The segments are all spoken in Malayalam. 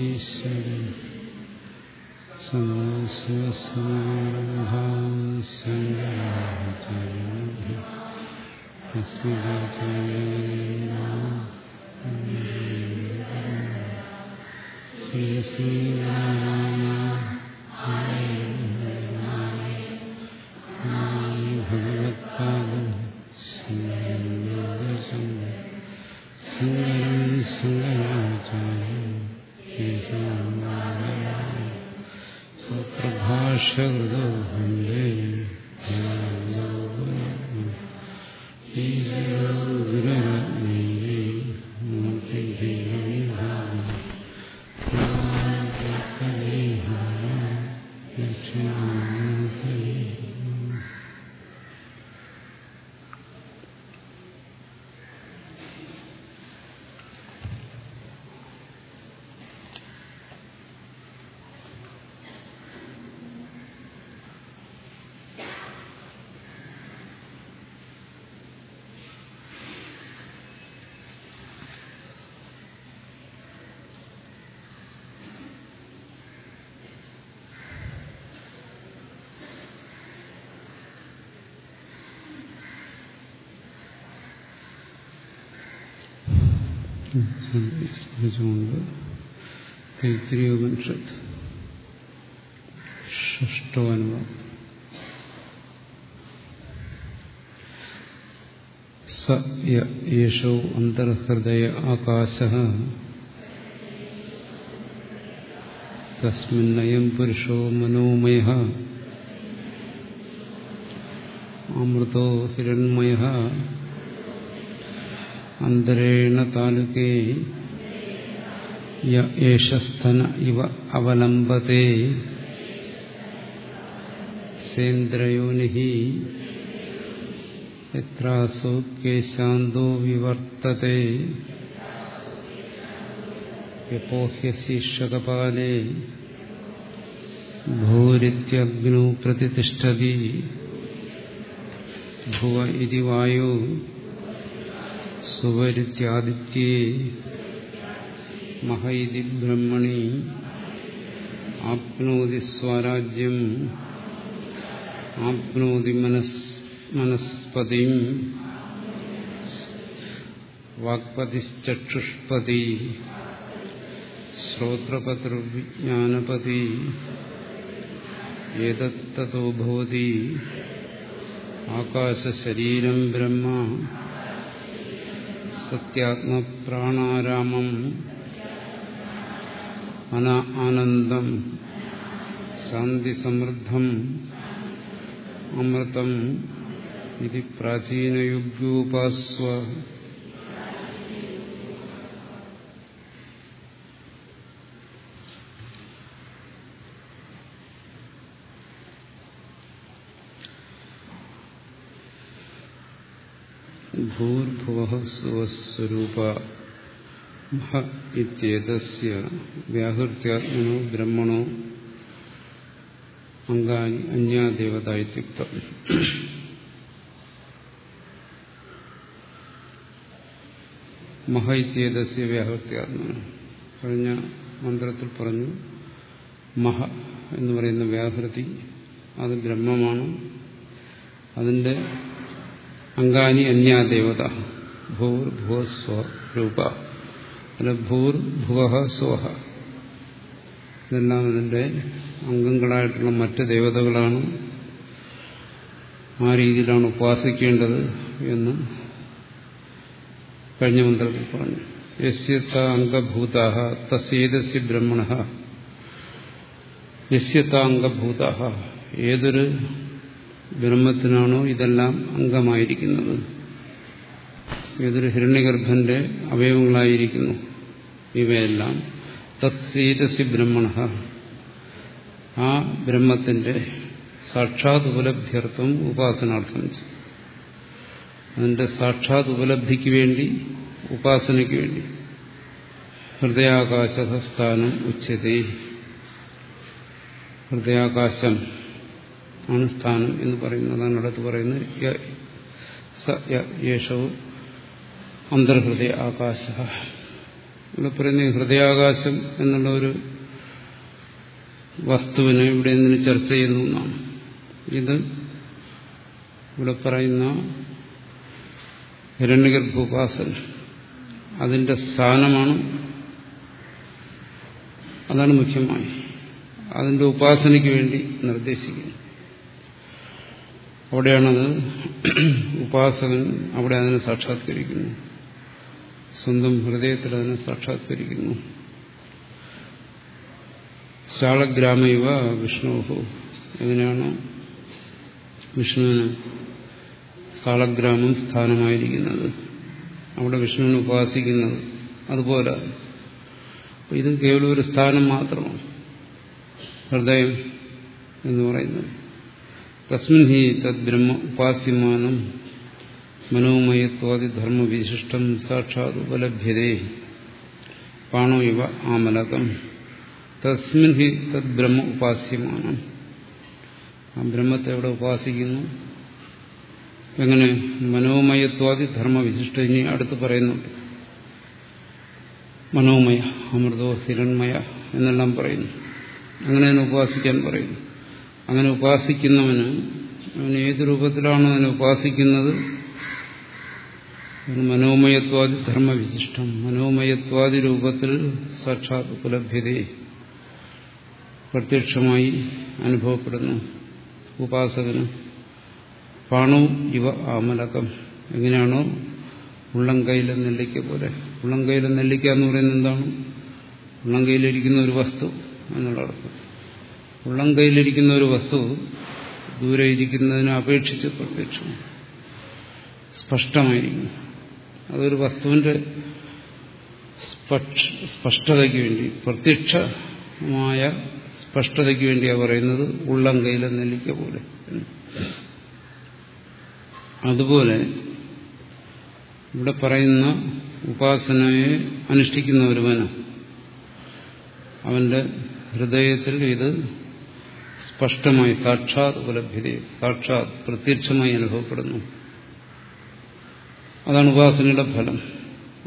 ഈശ്വരൻ സമാരംഭാം ശങ്കരാചാര്യ തൈത്രിയോപനിഷത്ത് ഷഷ്ടോനുഭവം സ യേശോ അന്തർഹൃദയ ആകാശ. തസ്മിന്നയം പുരുഷോ മനോമയ. അമൃതോ ഹിരൺമയ അന്തരേണ താലുകേ യേശസ്ഥന ഇവ അവലംബത്തെ സേന്ദ്രയോനി എത്രാസോ കേശാന്തോ വിവർത്തത്തെ യപോഹ്യശീർഷകപാലേ ഭൂരിത്യഗ്നോ പ്രതിഷ്ഠതി ഭുവ ഇതി വായു സുവരിത്യാദിത്യേ മഹൈതി ബ്രഹ്മണി ആപ്നോതി സ്വരാജ്യം ആപ്നോതി മനസ് മനസ്പതി വാക്പതിശ്ചക്ഷുഷ്പതി ശ്രോത്രപതൃവിജ്ഞാനപതി ഏതത്തോ ഭവതി ആകാശശരീരം ബ്രഹ്മ സത്യാത്മപ്രാണാരാമം അന ആനന്ദം ശാന്തിസമൃദ്ധം അമൃതം ഇത് പ്രാചീനയുഗ്യോപാസ്വ ഭൂർഭുവ സ്വസ്വരൂപ വ്യാഹൃത്യാത്മനോ ബ്രഹ്മണോ അംഗാനി അന്യാദേവത ഇത്യുക്തം മഹ ഇത്യേതസ്യ വ്യാഹൃത്യാത്മന കഴിഞ്ഞ മന്ത്രത്തിൽ പറഞ്ഞു മഹ എന്ന് പറയുന്ന വ്യാഹൃതി അത് ബ്രഹ്മമാണ്. അതിന്റെ അംഗാനി അന്യാദേവത ഭൂർ ഭുവ അല്ല ഭൂർ ഭുവ സ്വഹ ഇതെല്ലാം ഇതിന്റെ അംഗങ്ങളായിട്ടുള്ള മറ്റ് ദേവതകളാണ് ആ രീതിയിലാണ് ഉപാസിക്കേണ്ടത് എന്ന് കഴിഞ്ഞ മന്ത്രത്തിൽ പറഞ്ഞു. യസ്യത്ത അംഗഭൂത തസ്യേതസ്യ ബ്രഹ്മണ. യസ്യത്ത അംഗഭൂത ഏതൊരു ബ്രഹ്മത്തിനാണോ ഇതെല്ലാം അംഗമായിരിക്കുന്നത്. ഏതൊരു ഹിരണ്യഗർഭന്റെ അവയവങ്ങളായിരിക്കുന്നു. ഇവയെല്ലാം തത്സീതസി ബ്രഹ്മണ. ആ ബ്രഹ്മത്തിന്റെ സാക്ഷാത് ഉപലബ്ധ്യർത്ഥം ഉപാസനാർത്ഥം. അതിന്റെ സാക്ഷാത് ഉപലബ്ധിക്ക് വേണ്ടി ഉപാസനയ്ക്ക് വേണ്ടി. ഹൃദയാകാശസ്ഥാനം ഉച്ചതേ. ഹൃദയാകാശം ആണ് സ്ഥാനം എന്ന് പറയുന്നതാണ് അടുത്ത് പറയുന്നത് യേശവും അന്തർഹൃദയ ആകാശ ഇവിടെ പറയുന്ന ഹൃദയാകാശം എന്നുള്ള ഒരു വസ്തുവിനെ ഇവിടെ നിന്ന് ചർച്ച ചെയ്യുന്നു എന്നാണ്. ഇത് ഇവിടെ പറയുന്ന ഹിരണ്യഗർഭോപാസന അതിന്റെ സ്ഥാനമാണ്. അതാണ് മുഖ്യമായി. അതിന്റെ ഉപാസനയ്ക്ക് വേണ്ടി നിർദ്ദേശിക്കുന്നത് അവിടെയാണത് ഉപാസകൻ അവിടെ അതിനെ സാക്ഷാത്കരിക്കുന്നു. സ്വന്തം ഹൃദയത്തിൽ അതിനെ സാക്ഷാത്കരിക്കുന്നു. ശാളഗ്രാമൈവ വിഷ്ണുഹു. എങ്ങനെയാണ് വിഷ്ണുവിന് സാളഗ്രാമം സ്ഥാനമായിരിക്കുന്നത്? അവിടെ വിഷ്ണുവിനെ ഉപാസിക്കുന്നത്. അതുപോലെ ഇത് കേവലം ഒരു സ്ഥാനം മാത്രമാണ്. ഹൃദയം എന്ന് പറയുന്നത്. തസ്മിൻ ഹി തദ് ബ്രഹ്മ ഉപാസ്യമാനം മനോമയത്വാദി ധർമ്മവിശിഷ്ടം സാക്ഷാത് ഉപലഭ്യതേ പാണോ ഇവ ആമലകം. തസ്മിൻ ഹി തദ് ബ്രഹ്മ ഉപാസ്യമാണ് ആ ബ്രഹ്മത്തെ എവിടെ ഉപാസിക്കുന്നു. എങ്ങനെ മനോമയത്വാദി ധർമ്മവിശിഷ്ട ഇനി അടുത്ത് പറയുന്നുണ്ട്. മനോമയ അമൃതോ ഹിരൺമയ എന്നെല്ലാം പറയുന്നു. അങ്ങനെ അതിനെ ഉപാസിക്കാൻ പറയുന്നു. അങ്ങനെ ഉപാസിക്കുന്നവന് അവന് ഏത് രൂപത്തിലാണോ അതിനെ ഉപാസിക്കുന്നത് മനോമയത്വാദി ധർമ്മവിശിഷ്ടം മനോമയത്വാദി രൂപത്തിൽ സാക്ഷാത് ഉപലഭ്യതയെ പ്രത്യക്ഷമായി അനുഭവപ്പെടുന്നു. ഉപാസകന് പാണു ഇവ ആമലകം. എങ്ങനെയാണോ ഉള്ളംകൈയിലെ നെല്ലിക്ക പോലെ. ഉള്ളംകൈയിലെ നെല്ലിക്ക എന്ന് പറയുന്നത് എന്താണ്? ഉള്ളംകൈയിലിരിക്കുന്ന ഒരു വസ്തു എന്നുള്ള അർത്ഥം. ഉള്ളംകൈയിലിരിക്കുന്ന ഒരു വസ്തു ദൂരെ ഇരിക്കുന്നതിനെ അപേക്ഷിച്ച് പ്രത്യക്ഷം സ്പഷ്ടമായിരിക്കും അതൊരു വസ്തുവിന്റെ സ്പഷ്ടതയ്ക്ക് വേണ്ടി പ്രത്യക്ഷമായ സ്പഷ്ടതയ്ക്ക് വേണ്ടിയാണ് പറയുന്നത് ഉള്ളം കയ്യിൽ നെല്ലിക്ക പോലെ. അതുപോലെ ഇവിടെ പറയുന്ന ഉപാസനയെ അനുഷ്ഠിക്കുന്ന ഒരുവന് അവന്റെ ഹൃദയത്തിൽ ഇത് സ്പഷ്ടമായി സാക്ഷാത് ഉപലഭ്യത സാക്ഷാത് പ്രത്യക്ഷമായി അനുഭവപ്പെടുന്നു. അതാണ് ഉപാസനയുടെ ഫലം.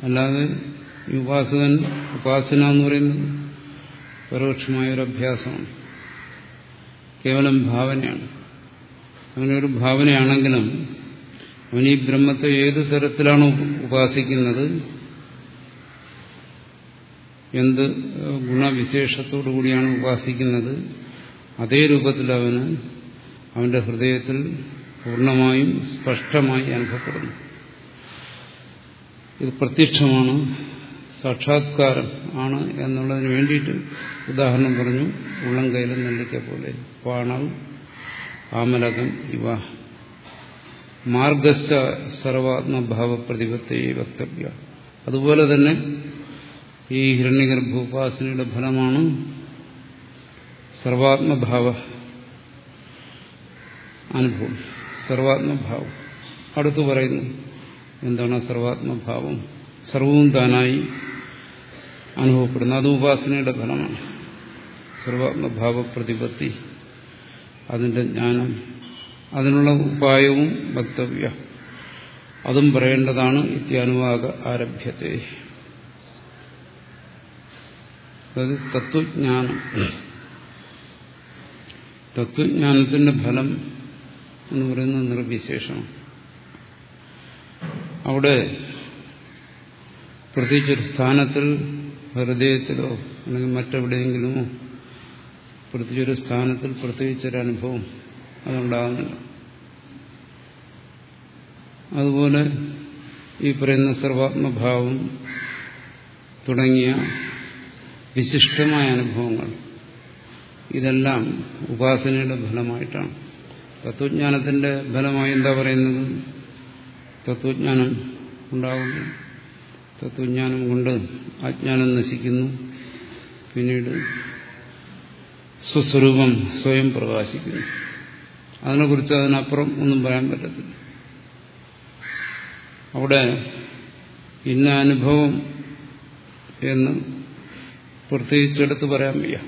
അല്ലാതെ ഈ ഉപാസകൻ ഉപാസന എന്ന് പറയുന്നത് പരോക്ഷമായ ഒരു അഭ്യാസമാണ്. കേവലം ഭാവനയാണ്. അങ്ങനെ ഒരു ഭാവനയാണെങ്കിലും അവൻ ഈ ബ്രഹ്മത്തെ ഏത് തരത്തിലാണ് ഉപാസിക്കുന്നത് എന്ത് ഗുണവിശേഷത്തോടു കൂടിയാണ് ഉപാസിക്കുന്നത് അതേ രൂപത്തിൽ അവന് അവന്റെ ഹൃദയത്തിൽ പൂർണമായും സ്പഷ്ടമായി അനുഭവപ്പെടുന്നു. ഇത് പ്രത്യക്ഷമാണ് സാക്ഷാത്കാരം ആണ് എന്നുള്ളതിന് വേണ്ടിയിട്ട് ഉദാഹരണം പറഞ്ഞു ഉള്ളംകൈയിലും നെല്ലിക്ക പോലെ. പാണവ് ആമലകം ഇവ. മാർഗസ്ഥ സർവാത്മഭാവ പ്രതിപത്തെ വക്തവ്യ. അതുപോലെ തന്നെ ഈ ഹിരണ്യഗർഭോപാസനയുടെ ഫലമാണ് സർവാത്മഭാവ അനുഭവം. സർവാത്മഭാവം. അടുത്തു പറയുന്നു. എന്താണ് സർവാത്മഭാവം? സർവവും താനായി അനുഭവപ്പെടുന്നു. അത് ഉപാസനയുടെ ഫലമാണ്. സർവാത്മഭാവ പ്രതിപത്തി അതിന്റെ ജ്ഞാനം അതിനുള്ള ഉപായവും വക്തവ്യ. അതും പറയേണ്ടതാണ് ഇത്യാനുവാക ആരഭ്യത്തെ. അതായത് തത്വജ്ഞാനം. തത്വജ്ഞാനത്തിന്റെ ഫലം എന്ന് പറയുന്നത് നിർവിശേഷമാണ്. അവിടെ പ്രത്യേകിച്ചൊരു സ്ഥാനത്തിൽ ഹൃദയത്തിലോ അല്ലെങ്കിൽ മറ്റെവിടെയെങ്കിലുമോ പ്രത്യേകിച്ചൊരു സ്ഥാനത്തിൽ പ്രത്യേകിച്ചൊരനുഭവം അതുണ്ടാകുന്നില്ല. അതുപോലെ ഈ പറയുന്ന സർവാത്മഭാവം തുടങ്ങിയ വിശിഷ്ടമായ അനുഭവങ്ങൾ ഇതെല്ലാം ഉപാസനയുടെ ഫലമായിട്ടാണ്. തത്വജ്ഞാനത്തിന്റെ ഫലമായി എന്താ പറയുന്നത്? തത്വജ്ഞാനം ഉണ്ടാകുന്നു തത്വജ്ഞാനം കൊണ്ട് അജ്ഞാനം നശിക്കുന്നു. പിന്നീട് സ്വസ്വരൂപം സ്വയം പ്രകാശിക്കുന്നു. അതിനെക്കുറിച്ച് അതിനപ്പുറം ഒന്നും പറയാൻ പറ്റത്തില്ല. അവിടെ ഇന്ന അനുഭവം എന്ന് പ്രത്യേകിച്ചെടുത്ത് പറയാൻ വയ്യ.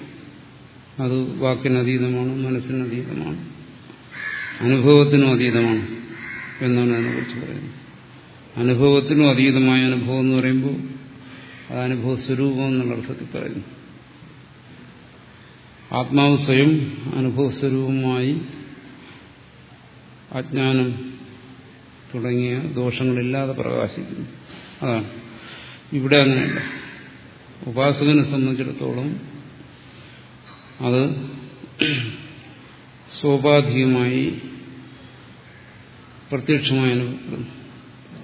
അത് വാക്കിനതീതമാണ് മനസ്സിനതീതമാണ് അനുഭവത്തിനും അതീതമാണ്. എന്നാണ് അതിനെക്കുറിച്ച് പറയുന്നത്. അനുഭവത്തിനും അതീതമായ അനുഭവം എന്ന് പറയുമ്പോൾ അത് അനുഭവ സ്വരൂപം എന്നുള്ള അർത്ഥത്തിൽ പറയുന്നു. ആത്മാവ് സ്വയം അനുഭവ സ്വരൂപമായി അജ്ഞാനം തുടങ്ങിയ ദോഷങ്ങളില്ലാതെ പ്രകാശിക്കുന്നു. അതാണ്. ഇവിടെ അങ്ങനെയല്ല. ഉപാസകനെ സംബന്ധിച്ചിടത്തോളം അത് സ്വാഭാവികമായി പ്രത്യക്ഷമായി അനുഭവപ്പെടുന്നു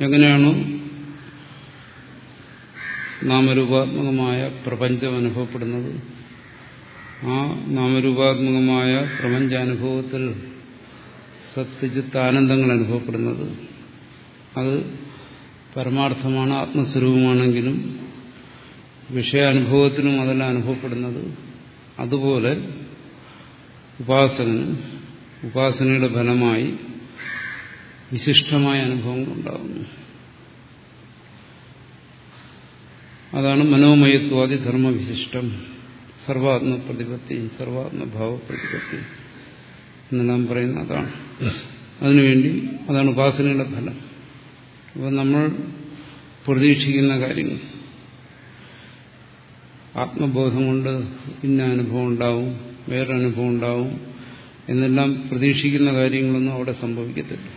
എങ്ങനെയാണോ നാമരൂപാത്മകമായ പ്രപഞ്ചം അനുഭവപ്പെടുന്നത്. ആ നാമരൂപാത്മകമായ പ്രപഞ്ചാനുഭവത്തിൽ സത്യജിത്ത് ആനന്ദങ്ങൾ അനുഭവപ്പെടുന്നത്. അത് പരമാർത്ഥമാണ് ആത്മസ്വരൂപമാണെങ്കിലും വിഷയാനുഭവത്തിനും അതെല്ലാം അനുഭവപ്പെടുന്നത്. അതുപോലെ ഉപാസനും ഉപാസനയുടെ ഫലമായി വിശിഷ്ടമായ അനുഭവങ്ങൾ ഉണ്ടാകുന്നു. അതാണ് മനോമയത്വാദി ധർമ്മവിശിഷ്ടം. സർവാത്മപ്രതിപത്തി സർവാത്മഭാവപ്രതിപത്തി സർവാത്മഭാവ പ്രതിപത്തി എന്നെല്ലാം പറയുന്ന അതാണ്. അതിനുവേണ്ടി അതാണ് ഉപാസനയുടെ ഫലം. അപ്പോൾ നമ്മൾ പ്രതീക്ഷിക്കുന്ന കാര്യങ്ങൾ. ആത്മബോധം കൊണ്ട് ഇന്ന അനുഭവം ഉണ്ടാവും വേറൊരനുഭവം ഉണ്ടാവും എന്നെല്ലാം പ്രതീക്ഷിക്കുന്ന കാര്യങ്ങളൊന്നും അവിടെ സംഭവിക്കത്തില്ല.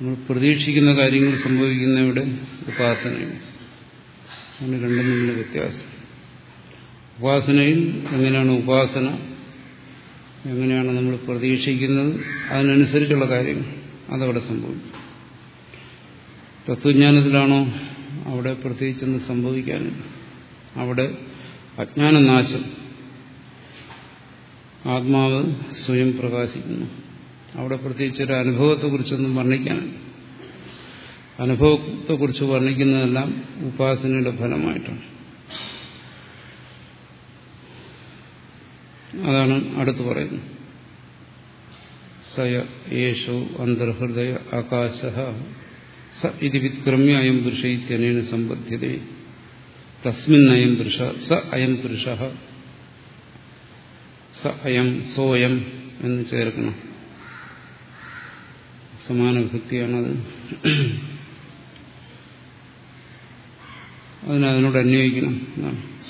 നമ്മൾ പ്രതീക്ഷിക്കുന്ന കാര്യങ്ങൾ സംഭവിക്കുന്നവിടെ ഉപാസനയാണ് അങ്ങനെ രണ്ടും തമ്മിലുള്ള വ്യത്യാസം. ഉപാസനയിൽ എങ്ങനെയാണ് ഉപാസന? എങ്ങനെയാണ് നമ്മൾ പ്രതീക്ഷിക്കുന്നത്? അതിനനുസരിച്ചുള്ള കാര്യങ്ങൾ. അതവിടെ സംഭവിക്കും. തത്വജ്ഞാനത്തിലാണോ അവിടെ പ്രത്യേകിച്ചൊന്നും സംഭവിക്കാനില്ല അവിടെ അജ്ഞാനനാശം. ആത്മാവ് സ്വയം പ്രകാശിക്കുന്നു. അവിടെ പ്രത്യേകിച്ച് ഒരു അനുഭവത്തെക്കുറിച്ചൊന്നും വർണിക്കാനില്ല. അനുഭവത്തെക്കുറിച്ച് വർണിക്കുന്നതെല്ലാം ഉപാസനയുടെ ഫലമായിട്ടാണ്. അതാണ് അടുത്ത് പറയുന്നത്. സയ യേശോ അന്തർഹൃദയ ആകാശ സ ഇത് വിക്രമ്യ അയം പുരുഷ ഇത്യനേന സമ്പദ്ധ്യത തസ്മിൻ അയം പുരുഷ സ അയം പുരുഷ. സ അയം സോയം എന്ന് ചേർക്കണം. സമാന വിഭക്തിയാണത്. അതിനതിനോട് അന്വയിക്കണം.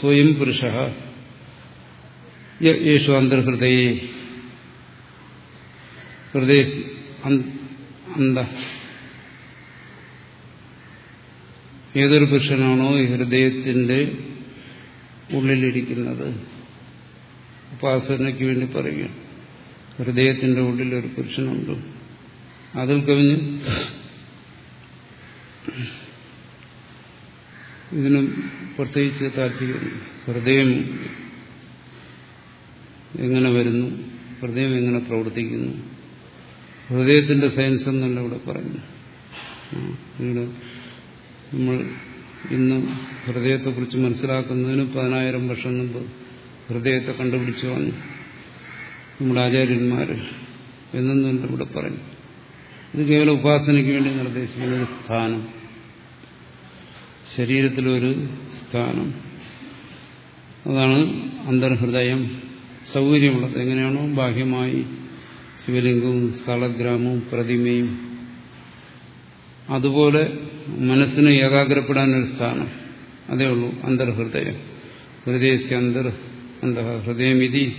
സ്വയം പുരുഷ. യേശു അന്തർഹൃദയെ. ഹൃദയ അന്ത ഏതൊരു പുരുഷനാണോ ഈ ഹൃദയത്തിന്റെ ഉള്ളിലിരിക്കുന്നത്? ഉപാസനയ്ക്ക് വേണ്ടി പറയുക ഹൃദയത്തിന്റെ ഉള്ളിൽ ഒരു പുരുഷനുണ്ട്. അതിൽ കവിഞ്ഞ് ഇതിനും പ്രത്യേകിച്ച് താല്പര്യം ഹൃദയം എങ്ങനെ വരുന്നു ഹൃദയം എങ്ങനെ പ്രവർത്തിക്കുന്നു ഹൃദയത്തിന്റെ സയൻസ് എന്നല്ല ഇവിടെ പറയുന്നു നമ്മൾ ഇന്ന് ഹൃദയത്തെക്കുറിച്ച് മനസ്സിലാക്കുന്നതിന് പതിനായിരം വർഷം മുമ്പ് ഹൃദയത്തെ കണ്ടുപിടിച്ചു വന്നു. നമ്മുടെ ആചാര്യന്മാർ എന്നൊന്നും ഇവിടെ പറയും. ഇത് കേവലം ഉപാസനയ്ക്ക് വേണ്ടി നിർദ്ദേശിക്കുന്ന ഒരു സ്ഥാനം. ശരീരത്തിലൊരു സ്ഥാനം. അതാണ് അന്തർഹൃദയം സൗകര്യമുള്ളത്. എങ്ങനെയാണോ ബാഹ്യമായി ശിവലിംഗവും സ്ഥലഗ്രാമവും പ്രതിമയും. അതുപോലെ മനസ്സിന് ഏകാഗ്രപ്പെടാനൊരു സ്ഥാനം. അതേ ഉള്ളൂ അന്തർഹൃദയം. ഹൃദയസ്യ അന്തർ എന്താ ഹൃദയമിതി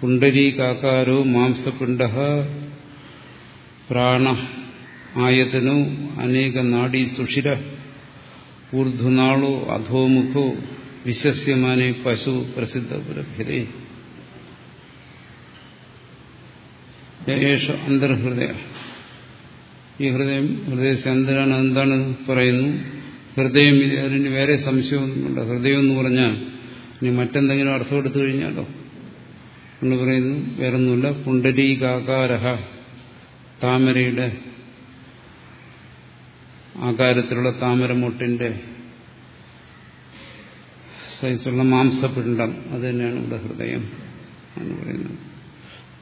പുണ്ടരീകാകാരോ മാംസപിണ്ഡ പ്രാണ ആയതനു അനേക നാഡീ സുഷിര ഊർധ്വനാളു അധോമുഖോ വിശ്വസ്യമാനെ പശു പ്രസിദ്ധ പുലഭ്യതേ അന്തർഹൃദയ. ഈ ഹൃദയം ഹൃദയത്തെ അന്തരാണ് എന്താണ് പറയുന്നു? ഹൃദയം ഇത് അതിന് വേറെ സംശയമൊന്നുമില്ല. ഹൃദയം എന്ന് പറഞ്ഞാൽ ഇനി മറ്റെന്തെങ്കിലും അർത്ഥം എടുത്തു കഴിഞ്ഞാലോ? എന്ന് പറയുന്നു വേറൊന്നുമില്ല. പുണ്ടരീകാകാരഹ താമരയുടെ ആകാരത്തിലുള്ള താമരമൊട്ടിന്റെ സൈസുള്ള മാംസപിണ്ഡം അത് തന്നെയാണ് ഇവിടെ ഹൃദയം എന്ന് പറയുന്നത്.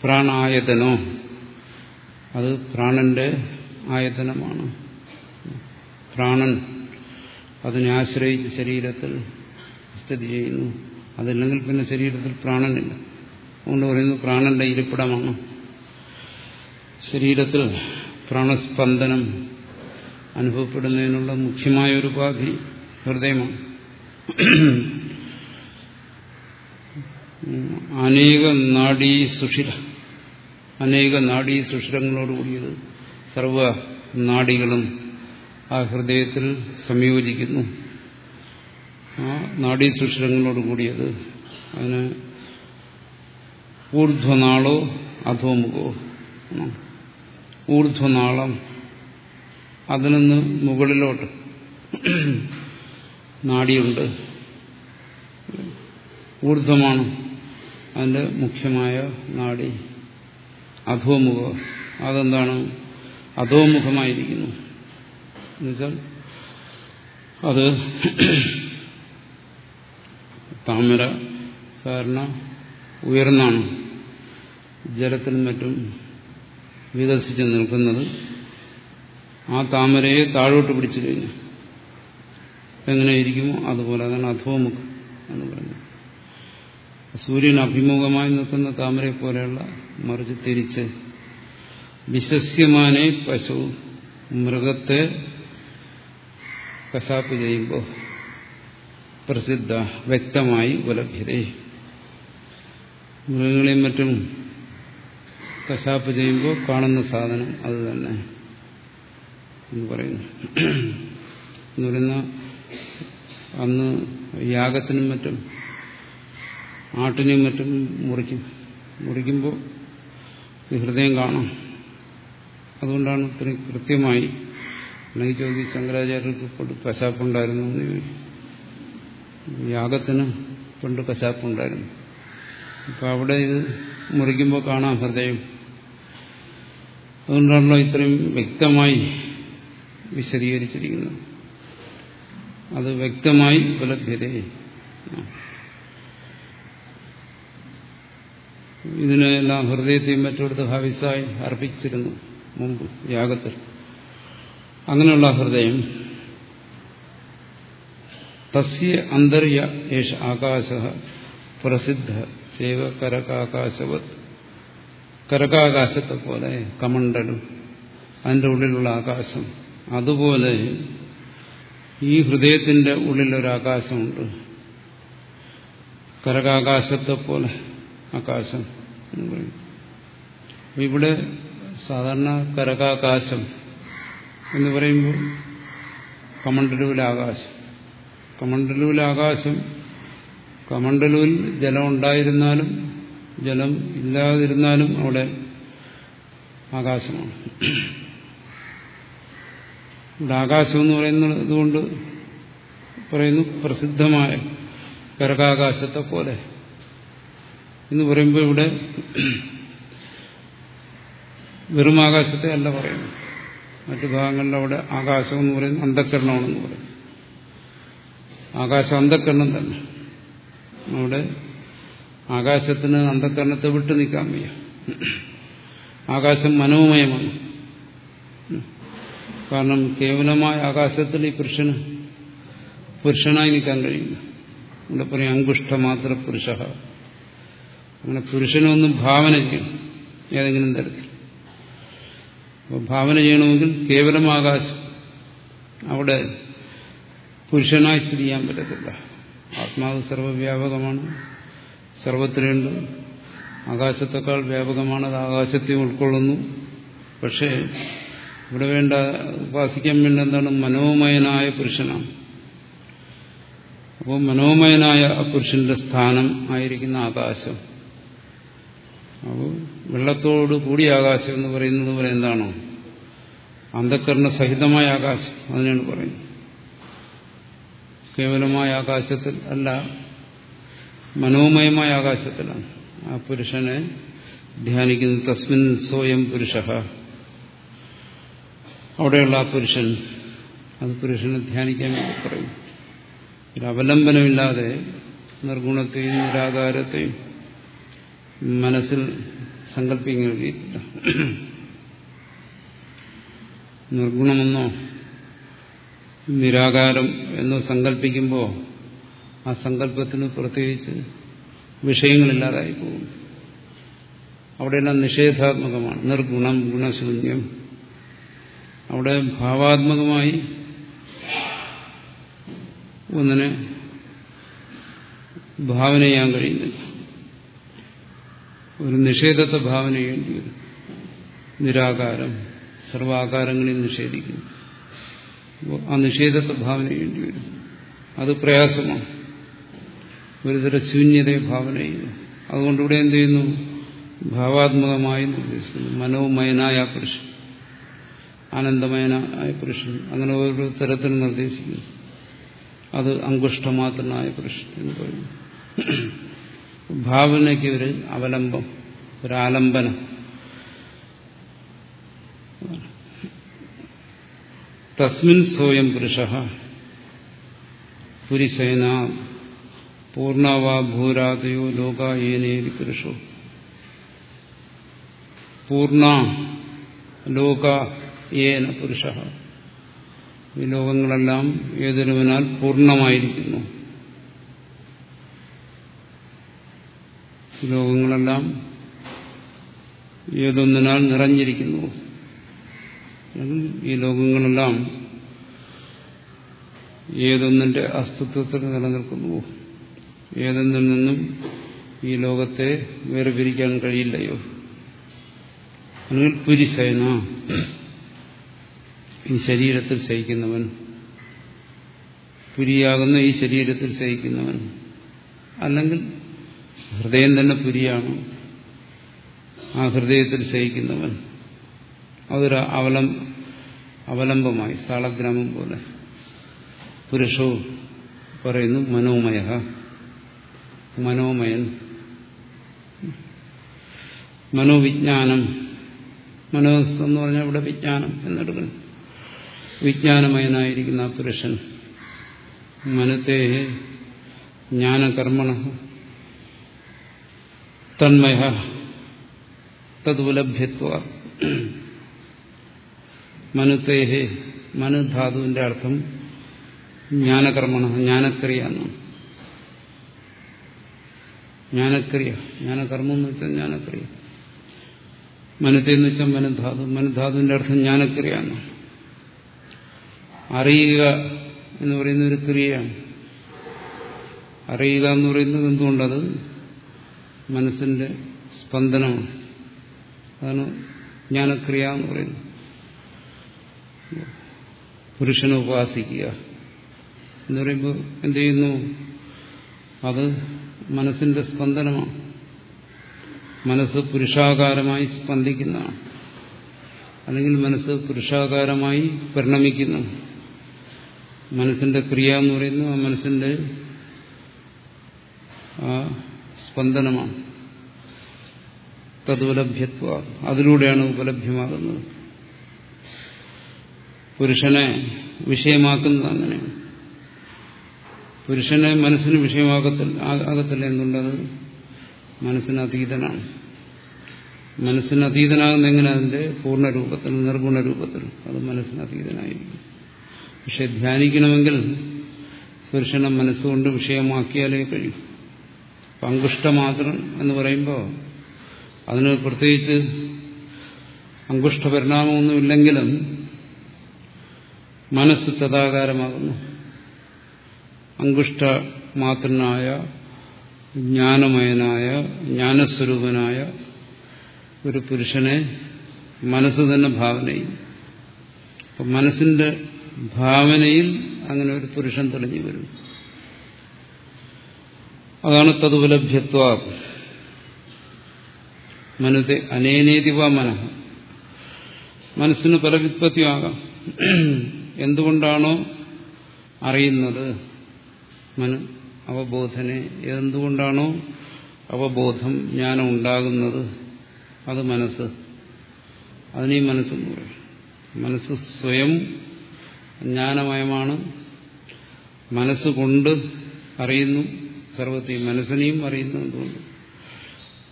പ്രാണായതനോ അത് പ്രാണന്റെ ആയതനമാണ്. പ്രാണൻ അതിനെ ആശ്രയിച്ച് ശരീരത്തിൽ സ്ഥിതി ചെയ്യുന്നു. അതില്ലെങ്കിൽ പിന്നെ ശരീരത്തിൽ പ്രാണനില്ല. അതുകൊണ്ട് പറയുന്നു പ്രാണന്റെ ഇരിപ്പിടമാണ്. ശരീരത്തിൽ പ്രാണസ്പന്ദനം അനുഭവപ്പെടുന്നതിനുള്ള മുഖ്യമായ ഒരു ഉപാധി ഹൃദയമാണ്. അനേക നാഡീ സുഷിര അനേക നാഡീ സുഷിരങ്ങളോടുകൂടിയത് സർവ നാഡികളും ആ ഹൃദയത്തിൽ സംയോജിക്കുന്നു. ആ നാഡീ സുഷിരങ്ങളോട് കൂടിയത് അതിന് ഊർധ്വനാളോ അധോമുഖോ ഊർധ്വനാളം അതിൽ നിന്ന് മുകളിലോട്ട് നാടിയുണ്ട്. ഊർധ്വമാണ് അതിന്റെ മുഖ്യമായ നാടി. അധോമുഖ. അതെന്താണ്? അധോമുഖമായിരിക്കുന്നു. എന്നുവെച്ചാൽ അത് താമര സാധാരണ ഉയർന്നാണ്. ജലത്തിനും മറ്റും വികസിച്ച് നിൽക്കുന്നത് ആ താമരയെ താഴോട്ട് പിടിച്ചു കഴിഞ്ഞു. എങ്ങനെ ഇരിക്കുമോ അതുപോലെ അതാണ് അധോമുഖം എന്ന് പറഞ്ഞു സൂര്യൻ അഭിമുഖമായി നിൽക്കുന്ന താമരയെ പോലെയുള്ള മറിച്ച് തിരിച്ച് വിശ്വസ്യമാനെ പശു മൃഗത്തെ കശാപ്പ് ചെയ്യുമ്പോൾ പ്രസിദ്ധ വ്യക്തമായി ഉപലഭ്യതേ മൃഗങ്ങളെയും മറ്റും കശാപ്പ് ചെയ്യുമ്പോൾ കാണുന്ന സാധനം അത് തന്നെ എന്ന് പറയുന്നു. എന്ന് പറയുന്ന അന്ന് യാഗത്തിനും മറ്റും ആട്ടിനും മറ്റും മുറിക്കും. മുറിക്കുമ്പോൾ ഈ ഹൃദയം കാണാം. അതുകൊണ്ടാണ് ഇത്രയും കൃത്യമായി അല്ലെങ്കിൽ ചോദി ശങ്കരാചാര്യർക്ക് പണ്ട് കശാപ്പുണ്ടായിരുന്നു എന്ന് യാഗത്തിന് പണ്ട് കശാപ്പുണ്ടായിരുന്നു. അപ്പം അവിടെ ഇത് മുറിക്കുമ്പോൾ കാണാം ഹൃദയം. അതുകൊണ്ടാണല്ലോ ഇത്രയും വ്യക്തമായി വിശദീകരിച്ചിരിക്കുന്നത്. അത് വ്യക്തമായി ഉപലഭ്യതയെ ഇതിനെല്ലാം ഹൃദയത്തെയും മറ്റെടുത്ത് ഹവിസായി അർപ്പിച്ചിരുന്നു മുമ്പ് യാഗത്തിൽ അങ്ങനെയുള്ള ഹൃദയം തസ്യ അന്തര്യ ആകാശ പ്രസിദ്ധ ഏവ കരകാകാശവത് കരകാകാശത്തെ പോലെ കമണ്ടലും അതിന്റെ ഉള്ളിലുള്ള ആകാശം. അതുപോലെ ഈ ഹൃദയത്തിന്റെ ഉള്ളിലൊരാകാശമുണ്ട് കരകാകാശത്തെ പോലെ ആകാശം എന്ന് പറയും. ഇവിടെ സാധാരണ കരകാകാശം എന്ന് പറയുമ്പോൾ കമണ്ടലുവിലെ ആകാശം. കമണ്ടലുവിൽ ജലം ഉണ്ടായിരുന്നാലും ജലം ഇല്ലാതിരുന്നാലും അവിടെ ആകാശമാണ്. ഇവിടെ ആകാശം എന്ന് പറയുന്നത് കൊണ്ട് പറയുന്നു പ്രസിദ്ധമായ കരകാകാശത്തെ പോലെ. എന്ന് പറയുമ്പോൾ ഇവിടെ വെറും ആകാശത്തെ അല്ല പറയുന്നു മറ്റു ഭാഗങ്ങളിൽ അവിടെ ആകാശം എന്ന് പറയുന്നത് അന്ധക്കരണമാണെന്ന് പറയും ആകാശം അന്ധക്കരണം തന്നെ. അവിടെ ആകാശത്തിന് അന്ധകരണത്തെ വിട്ടു നിൽക്കാൻ വയ്യ. ആകാശം മനോമയമാണ്. കാരണം കേവലമായ ആകാശത്തിൽ ഈ പുരുഷന് പുരുഷനായി നിൽക്കാൻ കഴിയില്ല. ഇവിടെ പറയും അങ്കുഷ്ടമാത്ര പുരുഷ. അങ്ങനെ പുരുഷനൊന്നും ഭാവന ചെയ്യണം. ഏതെങ്കിലും തരത്തിൽ. അപ്പോൾ ഭാവന ചെയ്യണമെങ്കിൽ കേവലം ആകാശം. അവിടെ പുരുഷനായി സ്ഥിതി ചെയ്യാൻ പറ്റത്തില്ല. ആത്മാവ് സർവവ്യാപകമാണ്. സർവത്തിലുണ്ട് ആകാശത്തെക്കാൾ വ്യാപകമാണ് അത് ആകാശത്തെ ഉൾക്കൊള്ളുന്നു. പക്ഷേ ഇവിടെ വേണ്ട ഉപാസിക്കാൻ വേണ്ട എന്താണ്? മനോമയനായ പുരുഷനാണ്. അപ്പോൾ മനോമയനായ ആ പുരുഷന്റെ സ്ഥാനം ആയിരിക്കുന്ന ആകാശം. അപ്പോൾ വെള്ളത്തോട് കൂടിയ ആകാശം എന്ന് പറയുന്നത് പോലെ എന്താണോ? അന്ധക്കരണ സഹിതമായ ആകാശം അതിനാണ് പറയുന്നത്. കേവലമായ ആകാശത്തിൽ അല്ല മനോമയമായ ആകാശത്തിലാണ്. ആ പുരുഷനെ ധ്യാനിക്കുന്നത് തസ്മിൻ സ്വയം പുരുഷ. അവിടെയുള്ള ആ പുരുഷൻ അത് പുരുഷനെ ധ്യാനിക്കാൻ വേണ്ടി പറയും. ഒരു അവലംബനമില്ലാതെ നിർഗുണത്തെയും നിരാകാരത്തെയും മനസ്സിൽ സങ്കല്പിക്കാൻ നിർഗുണമെന്നോ നിരാകാരം എന്നോ സങ്കല്പിക്കുമ്പോൾ ആ സങ്കല്പത്തിന് പ്രത്യേകിച്ച് വിഷയങ്ങളില്ലാതായി പോകും അവിടെയെല്ലാം നിഷേധാത്മകമാണ്. നിർഗുണം ഗുണശൂന്യം. അവിടെ ഭാവാത്മകമായി ഒന്നിനെ ഭാവന ചെയ്യാൻ കഴിയുന്നില്ല. ഒരു നിഷേധത്തെ ഭാവന ചെയ്യേണ്ടി വരും. നിരാകാരം സർവാകാരങ്ങളിൽ നിഷേധിക്കുന്നു. ആ നിഷേധത്തെ ഭാവന ചെയ്യേണ്ടി വരും. അത് പ്രയാസമാണ്. ഒരുതര ശൂന്യതയെ ഭാവന ചെയ്യുന്നു അതുകൊണ്ട് ഇവിടെ എന്ത് ചെയ്യുന്നു? ഭാവാത്മകമായി നിർദ്ദേശിക്കുന്നു. മനോമയനായ പുരുഷൻ. ആനന്ദമയനായ പുരുഷൻ. അങ്ങനെ ഓരോ തരത്തിൽ നിർദ്ദേശിക്കുന്നു. അത് അങ്കുഷ്ടമാത്രനായ പുരുഷൻ എന്ന് പറയുന്നു. ഭാവനയ്ക്ക് ഒരു അവലംബം ഒരാലംബനം. തസ്മിൻ സ്വയം പുരുഷ പുരിശേന പൂർണവാ ഭൂരാതയോ ലോക ഏനേരി പുരുഷോ. പൂർണ ലോക ഏന പുരുഷ. ഈ ലോകങ്ങളെല്ലാം ഏതൊരുവനാൽ പൂർണമായിരിക്കുന്നു ലോകങ്ങളെല്ലാം ഏതൊന്നിനാൽ നിറഞ്ഞിരിക്കുന്നു. ഈ ലോകങ്ങളെല്ലാം ഏതൊന്നിന്റെ അസ്തിത്വത്തിൽ നിലനിൽക്കുന്നു. ഏതൊന്നിൽ നിന്നും ഈ ലോകത്തെ വേർപിരിക്കാൻ കഴിയില്ലയോ? അല്ലെങ്കിൽ പുരിസേന ഈ ശരീരത്തിൽ ശയിക്കുന്നവൻ. പുരിയാകുന്ന ഈ ശരീരത്തിൽ ശയിക്കുന്നവൻ. അല്ലെങ്കിൽ ഹൃദയം തന്നെ പുരിയാണ്. ആ ഹൃദയത്തിൽ ശയിക്കുന്നവൻ. അതൊരു അവലം അവലംബമായി സാളഗ്രാമം പോലെ. പുരുഷോ പറയുന്നു മനോമയ മനോമയൻ മനോവിജ്ഞാനം മനോസ്ഥ എന്ന് പറഞ്ഞാൽ ഇവിടെ വിജ്ഞാനം എന്നെടുക്കണം. വിജ്ഞാനമയനായിരിക്കുന്ന ആ പുരുഷൻ മനത്തെ ജ്ഞാനകർമ്മണ തന്മയ തതുപലഭ്യത്വ മനുത്തേഹേ മനുധാതുവിന്റെ അർത്ഥം ജ്ഞാനകർമ്മണ ജ്ഞാനക്രിയ എന്നാണ്. ജ്ഞാനക്രിയ ജ്ഞാനകർമ്മം എന്ന് വെച്ചാൽ ജ്ഞാനക്രിയ. മനത്തെ എന്ന് വെച്ചാൽ മനധാതു മനധാതുവിന്റെ അർത്ഥം ജ്ഞാനക്രിയ എന്നാണ്. അറിയുക എന്ന് പറയുന്ന ഒരു ക്രിയയാണ്. അറിയുക എന്ന് പറയുന്നത് എന്തുകൊണ്ടത്? മനസ്സിന്റെ സ്പന്ദനമാണ്. അതാണ് ജ്ഞാനക്രിയ എന്ന് പറയുന്നത്. പുരുഷനെ ഉപാസിക്കുക എന്ന് പറയുമ്പോൾ എന്ത് ചെയ്യുന്നു? അത് മനസ്സിന്റെ സ്പന്ദനമാണ്. മനസ്സ് പുരുഷാകാരമായി സ്പന്ദിക്കുന്നതാണ്. അല്ലെങ്കിൽ മനസ്സ് പുരുഷാകാരമായി പരിണമിക്കുന്നു. മനസ്സിന്റെ ക്രിയ എന്ന് പറയുന്നത് ആ മനസ്സിന്റെ ആ സ്പന്ദനമാണ്. തതുപലഭ്യത്വ അതിലൂടെയാണ് ഉപലഭ്യമാകുന്നത്. പുരുഷനെ വിഷയമാക്കുന്നത് അങ്ങനെയാണ്. പുരുഷനെ മനസ്സിന് വിഷയമാകത്തില്ല ആകത്തില്ല എന്നുള്ളത് മനസ്സിന് അതീതനാണ് മനസ്സിന് അതീതനാകുന്ന എങ്ങനെ അതിന്റെ പൂർണരൂപത്തിൽ നിർഗുണ രൂപത്തിൽ അത് മനസ്സിന് അതീതനായിരിക്കും പക്ഷെ ധ്യാനിക്കണമെങ്കിൽ പുരുഷനെ മനസ്സുകൊണ്ട് വിഷയമാക്കിയാലേ കഴിയും. അങ്കുഷ്ടമാത്രം എന്ന് പറയുമ്പോൾ അതിന് പ്രത്യേകിച്ച് അങ്കുഷ്ടപരിണാമമൊന്നുമില്ലെങ്കിലും മനസ്സ് തഥാകാരമാകുന്നു അങ്കുഷ്ടമാത്രനായ ജ്ഞാനമയനായ ജ്ഞാനസ്വരൂപനായ ഒരു പുരുഷനെ മനസ്സ് തന്നെ ഭാവന ചെയ്യും അപ്പം മനസ്സിന്റെ ഭാവനയിൽ അങ്ങനെ ഒരു പുരുഷൻ തെളിഞ്ഞു വരും. അതാണ് തതുപലഭ്യത്വ മനത്തെ അനേനേതിവ മനഃ. മനസ്സിന് പല വിത്പത്തിയാകാം എന്തുകൊണ്ടാണോ അറിയുന്നത്? മനു അവബോധനെ എന്തുകൊണ്ടാണോ അവബോധം ജ്ഞാനം ഉണ്ടാകുന്നത് അത് മനസ്സ്. അതിനീ മനസ്സെന്ന് പറയും. മനസ്സ് സ്വയം ജ്ഞാനമയമാണ്. മനസ്സുകൊണ്ട് അറിയുന്നു. സർവത്തെയും മനസ്സിനെയും അറിയുന്നു എന്തുകൊണ്ട്?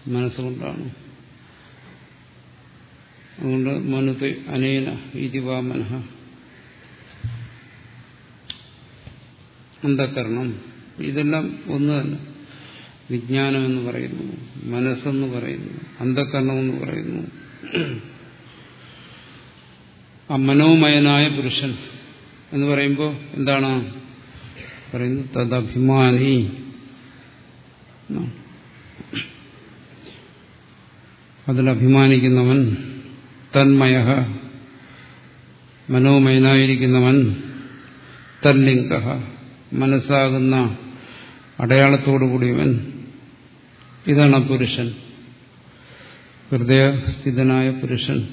മനസ്സുകൊണ്ടാണ് അതുകൊണ്ട് മനുത്തെ അനേന ഇതിവാ മനഃ. അന്ധകരണം ഇതെല്ലാം ഒന്ന് തന്നെ വിജ്ഞാനം എന്ന് പറയുന്നു മനസ്സെന്ന് പറയുന്നു അന്ധകരണം എന്ന് പറയുന്നു. ആ മനോമയനായ പുരുഷൻ എന്ന് പറയുമ്പോൾ എന്താണ്? പറയുന്നത് തദഭിമാനി. അതിലഭിമാനിക്കുന്നവൻ തന്മയ മനോമയനായിരിക്കുന്നവൻ തല്ലിംഗ മനസ്സാകുന്ന അടയാളത്തോടുകൂടിയവൻ ഇതാണ് പുരുഷൻ. ഹൃദയസ്ഥിതനായ പുരുഷൻ.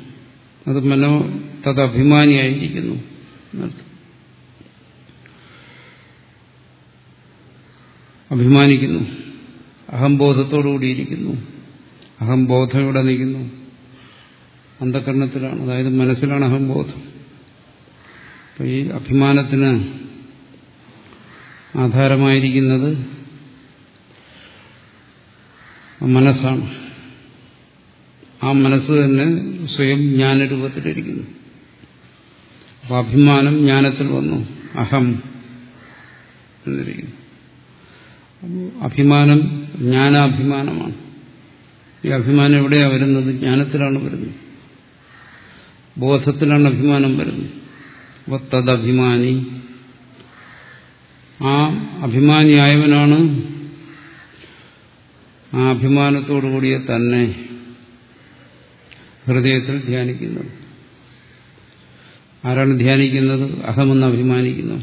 അത് മനോ തദഭിമാനിയായിരിക്കുന്നു. അഭിമാനിക്കുന്നു. അഹംബോധത്തോടുകൂടിയിരിക്കുന്നു അഹംബോധം ഇവിടെ നിൽക്കുന്നു. അന്ധകരണത്തിലാണ്. അതായത് മനസ്സിലാണ് അഹംബോധം. അപ്പൊ ഈ അഭിമാനത്തിന് ആധാരമായിരിക്കുന്നത് മനസ്സാണ്. ആ മനസ്സ് തന്നെ സ്വയം ജ്ഞാനരൂപത്തിലിരിക്കുന്നു. അപ്പൊ അഭിമാനം ജ്ഞാനത്തിൽ വന്നു. അഹം എന്നിരിക്കുന്നു. അഭിമാനം ജ്ഞാനാഭിമാനമാണ്. ഈ അഭിമാനം എവിടെയാണ് വരുന്നത്? ജ്ഞാനത്തിലാണ് വരുന്നത്. ബോധത്തിലാണ് അഭിമാനം വരുന്നത്. തദഭിമാനി ആ അഭിമാനിയായവനാണ്. ആ അഭിമാനത്തോടുകൂടിയ തന്നെ ഹൃദയത്തിൽ ധ്യാനിക്കുന്നത് ആരാണ് ധ്യാനിക്കുന്നത്? അഹമെന്ന് അഭിമാനിക്കുന്നു.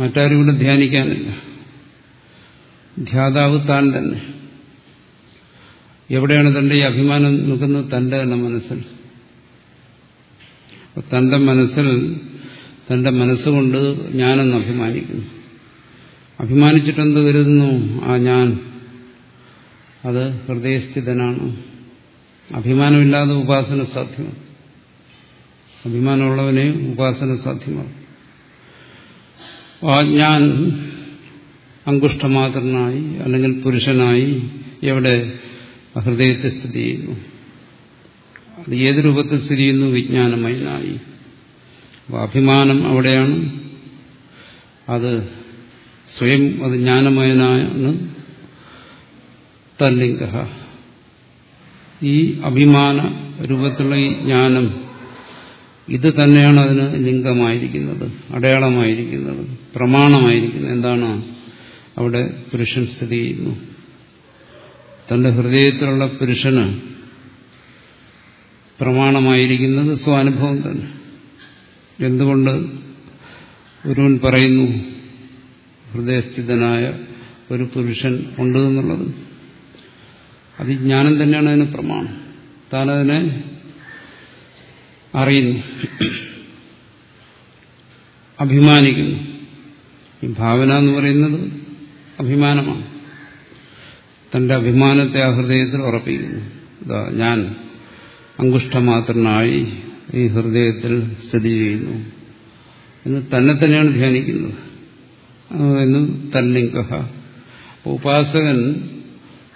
മറ്റാരും ഇവിടെ ധ്യാനിക്കാനില്ല. ധ്യാതാവ് താൻ തന്നെ. എവിടെയാണ് തന്റെ ഈ അഭിമാനം നിൽക്കുന്നത്? തന്റെ തന്നെ മനസ്സിൽ. തന്റെ മനസ്സിൽ തന്റെ മനസ്സുകൊണ്ട് ഞാനെന്ന് അഭിമാനിക്കുന്നു. അഭിമാനിച്ചിട്ടെന്ത് കരുതുന്നു ആ ഞാൻ? അത് ഹൃദയസ്ഥിതനാണ്. അഭിമാനമില്ലാതെ ഉപാസന സാധ്യമാണ്. അഭിമാനമുള്ളവനെ ഉപാസന സാധ്യമാണ്. ആ ഞാൻ അങ്കുഷ്ടമാതൃനായി അല്ലെങ്കിൽ പുരുഷനായി എവിടെ? ഹൃദയത്തെ സ്ഥിതി ചെയ്യുന്നു. അത് ഏത് രൂപത്തിൽ സ്ഥിതി ചെയ്യുന്നു? വിജ്ഞാനമയനായി. അഭിമാനം അവിടെയാണ്. അത് സ്വയം അത് ജ്ഞാനമയനാണ് തല്ലിംഗ ഈ അഭിമാന രൂപത്തിലുള്ള ഈ ജ്ഞാനം ഇത് തന്നെയാണ് അതിന് ലിംഗമായിരിക്കുന്നത് അടയാളമായിരിക്കുന്നത് പ്രമാണമായിരിക്കുന്നത്. എന്താണ് അവിടെ പുരുഷൻ സ്ഥിതി ചെയ്യുന്നു? തന്റെ ഹൃദയത്തിലുള്ള പുരുഷന് പ്രമാണമായിരിക്കുന്നത് സ്വാനുഭവം തന്നെ. എന്തുകൊണ്ട് ഒരുവൻ പറയുന്നു ഹൃദയസ്ഥിതനായ ഒരു പുരുഷൻ ഉണ്ട് എന്നുള്ളത് അത് ജ്ഞാനം തന്നെയാണ് അതിന് പ്രമാണം. താനതിനെ അറിയുന്നു അഭിമാനിക്കുന്നു. ഈ ഭാവന എന്ന് പറയുന്നത് അഭിമാനമാണ്. തന്റെ അഭിമാനത്തെ ആ ഹൃദയത്തിൽ ഉറപ്പിക്കുന്നു. ഞാൻ അങ്കുഷ്ടമാത്രനായി ഈ ഹൃദയത്തിൽ സ്ഥിതി ചെയ്യുന്നു. എന്ന് തന്നെ തന്നെയാണ് ധ്യാനിക്കുന്നത്. എന്ന് തല്ലിംഗ ഉപാസകൻ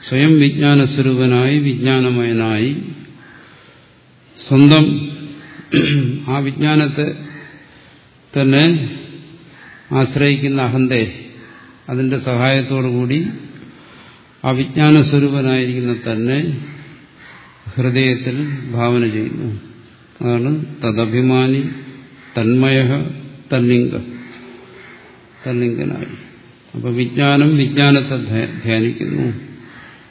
സ്വയം വിജ്ഞാനസ്വരൂപനായി വിജ്ഞാനമയനായി സ്വന്തം ആ വിജ്ഞാനത്തെ തന്നെ ആശ്രയിക്കുന്ന അഹന്തയെ അതിന്റെ സഹായത്തോടുകൂടി ആ വിജ്ഞാനസ്വരൂപനായിരിക്കുന്ന തന്നെ ഹൃദയത്തിൽ ഭാവന ചെയ്യുന്നു. അതാണ് തദഭിമാനി തന്മയ തന്നിംഗ. തന്നിംഗനായി. അപ്പൊ വിജ്ഞാനം വിജ്ഞാനത്തെ ധ്യാനിക്കുന്നു.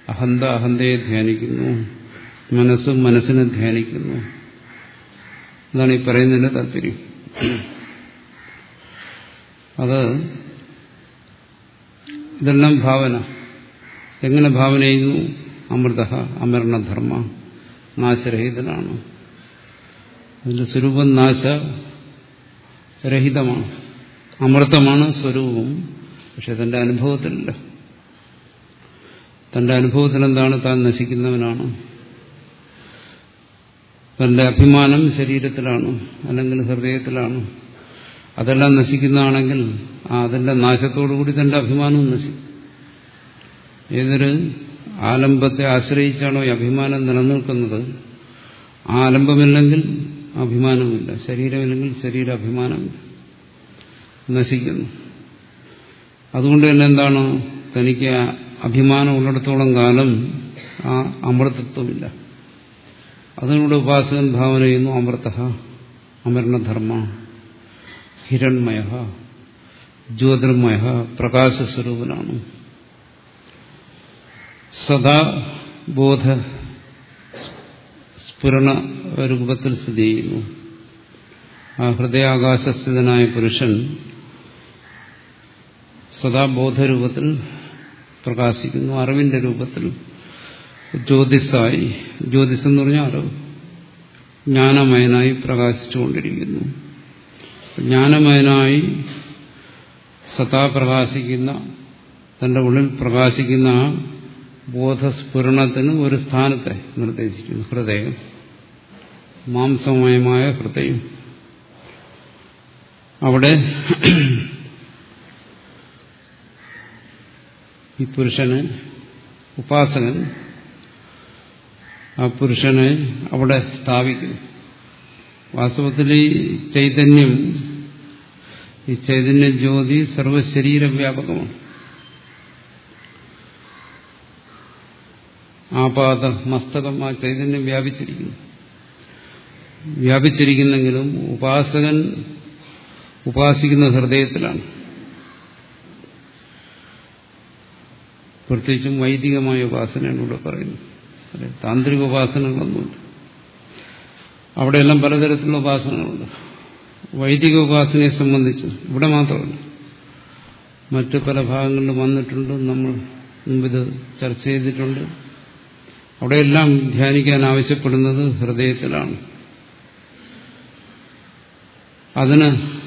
അഹന്ത അഹന്തയെ ധ്യാനിക്കുന്നു. മനസ്സും മനസ്സിനെ ധ്യാനിക്കുന്നു. അതാണ് ഈ പറയുന്നതിന്റെ താല്പര്യം. അത് ഇതെല്ലാം ഭാവന. എങ്ങനെ ഭാവന ചെയ്യുന്നു അമൃത അമരണധർമ്മ നാശരഹിതനാണ്. അതിന്റെ സ്വരൂപം നാശരഹിതമാണ് അമൃതമാണ് സ്വരൂപം. പക്ഷെ തന്റെ അനുഭവത്തിലില്ല. തന്റെ അനുഭവത്തിൽ എന്താണ് താൻ നശിക്കുന്നവനാണ്? തന്റെ അഭിമാനം ശരീരത്തിലാണ് അല്ലെങ്കിൽ ഹൃദയത്തിലാണ്. അതെല്ലാം നശിക്കുന്നതാണെങ്കിൽ ആ അതിന്റെ നാശത്തോടുകൂടി തന്റെ അഭിമാനവും നശിക്കും ഏതൊരു ആലംബത്തെ ആശ്രയിച്ചാണോ ഈ അഭിമാനം നിലനിൽക്കുന്നത്? ആ ആലംബമില്ലെങ്കിൽ അഭിമാനമില്ല. ശരീരമില്ലെങ്കിൽ ശരീരാഭിമാനമില്ല നശിക്കുന്നു. അതുകൊണ്ട് തന്നെ എന്താണ്? തനിക്ക് അഭിമാനം ഉള്ളിടത്തോളം കാലം ആ അമൃതത്വമില്ല. അതിനോട് ഉപാസകൻ ഭാവന ചെയ്യുന്നു അമൃത അമരണധർമ്മ ഹിരൺമയ ജ്യോതിർമയ പ്രകാശസ്വരൂപനാണ്. സദാ ബോധ സ്ഫുരണ രൂപത്തിൽ സ്ഥിതി ചെയ്യുന്നു. ആ ഹൃദയാകാശസ്ഥിതനായ പുരുഷൻ സദാ ബോധരൂപത്തിൽ പ്രകാശിക്കുന്നു. അറിവിന്റെ രൂപത്തിൽ ജ്യോതിസായി. ജ്യോതിസ് എന്ന് പറഞ്ഞാൽ അറിവ്. ജ്ഞാനമയനായി പ്രകാശിച്ചുകൊണ്ടിരിക്കുന്നു. ജ്ഞാനമയനായി സദാ പ്രകാശിക്കുന്ന തന്റെ ഉള്ളിൽ പ്രകാശിക്കുന്ന ബോധസ്ഫുരണത്തിന് ഒരു സ്ഥാനത്തെ നിർദ്ദേശിക്കുന്നു ഹൃദയം മാംസമയമായ ഹൃദയം. അവിടെ ഈ പുരുഷന് ഉപാസകൻ ആ പുരുഷനെ അവിടെ സ്ഥാപിക്കുന്നു. വാസ്തവത്തിൽ ഈ ചൈതന്യം ഈ ചൈതന്യ ജ്യോതി സർവശരീരവ്യാപകമാണ്. ആപാത മസ്തകം ആ ചൈതന്യം വ്യാപിച്ചിരിക്കുന്നു. വ്യാപിച്ചിരിക്കുന്നെങ്കിലും ഉപാസകൻ ഉപാസിക്കുന്ന ഹൃദയത്തിലാണ്. പ്രത്യേകിച്ചും വൈദികമായ ഉപാസനയാണ് ഇവിടെ പറയുന്നത്. താന്ത്രിക ഉപാസനകളൊന്നുമില്ല. അവിടെയെല്ലാം പലതരത്തിലുള്ള ഉപാസനകളുണ്ട്. വൈദിക ഉപാസനയെ സംബന്ധിച്ച് ഇവിടെ മാത്രമല്ല മറ്റു പല ഭാഗങ്ങളിലും വന്നിട്ടുണ്ട്. നമ്മൾ മുമ്പിത് ചർച്ച ചെയ്തിട്ടുണ്ട്. അവിടെയെല്ലാം ധ്യാനിക്കാൻ ആവശ്യപ്പെടുന്നത് ഹൃദയത്തിലാണ്. അതിന്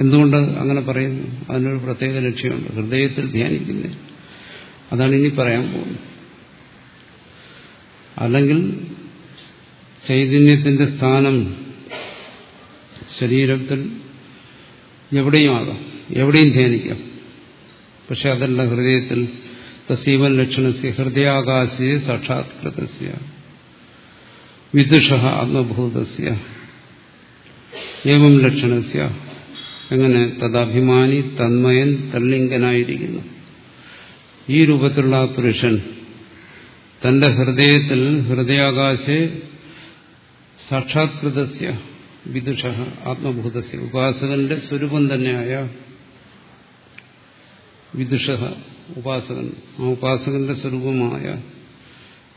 എന്തുകൊണ്ട് അങ്ങനെ പറയുന്നു അതിനൊരു പ്രത്യേക ലക്ഷ്യമുണ്ട്. ഹൃദയത്തിൽ ധ്യാനിക്കുന്നത് അതാണ് ഇനി പറയാൻ പോകുന്നത്. അല്ലെങ്കിൽ ചൈതന്യത്തിന്റെ സ്ഥാനം ശരീരത്തിൽ എവിടെയും ആകാം. എവിടെയും ധ്യാനിക്കാം. പക്ഷെ അതല്ല ഹൃദയത്തിൽ തസീവൻ ലക്ഷണസ്യ ഹൃദയാകാശേ സാക്ഷാത്കൃതസ്യ വിദുഷ ആത്മഭൂതസ്യ ഏവം ലക്ഷണസ്യ എങ്ങനെ തദ്ഭിമാനി തന്മയൻ തല്ലിംഗനായിരിക്കുന്നു. ഈ രൂപത്തിലുള്ള പുരുഷൻ തന്റെ ഹൃദയത്തിൽ ഹൃദയാകാശെ സാക്ഷാത്കൃതസ്യ വിദുഷ ആത്മഭൂതസ്യ ഉപാസകന്റെ സ്വരൂപം തന്നെയായ വിദുഷ ഉപാസകൻ ആ ഉപാസകന്റെ സ്വരൂപമായ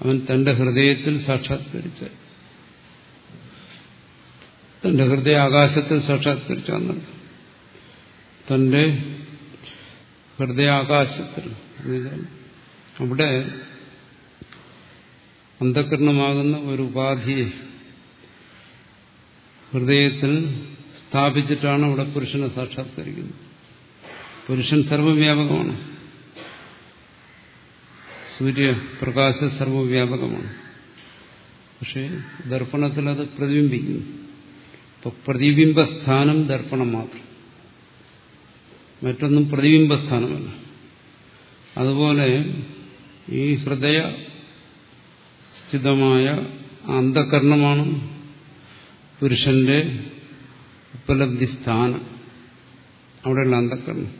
അവൻ തന്റെ ഹൃദയത്തിൽ സാക്ഷാത്കരിച്ച തന്റെ ഹൃദയ ആകാശത്തിൽ സാക്ഷാത്കരിച്ചെന്നർത്ഥം തന്റെ ഹൃദയാകാശത്തിൽ അവിടെ അന്ധകരണമാകുന്ന ഒരു ഉപാധിയെ ഹൃദയത്തിൽ സ്ഥാപിച്ചിട്ടാണ് അവിടെ പുരുഷനെ സാക്ഷാത്കരിക്കുന്നത്. പുരുഷൻ സർവവ്യാപകമാണ്. സൂര്യപ്രകാശം സർവവ്യാപകമാണ്. പക്ഷേ ദർപ്പണത്തിൽ അത് പ്രതിബിംബിക്കുന്നു. ഇപ്പൊ പ്രതിബിംബസ്ഥാനം ദർപ്പണം മാത്രം. മറ്റൊന്നും പ്രതിബിംബസ്ഥാനമല്ല. അതുപോലെ ഈ ഹൃദയ സ്ഥിതമായ അന്ധകരണമാണ് പുരുഷന്റെ ഉപലബ്ധി സ്ഥാനം. അവിടെയുള്ള അന്ധകരണം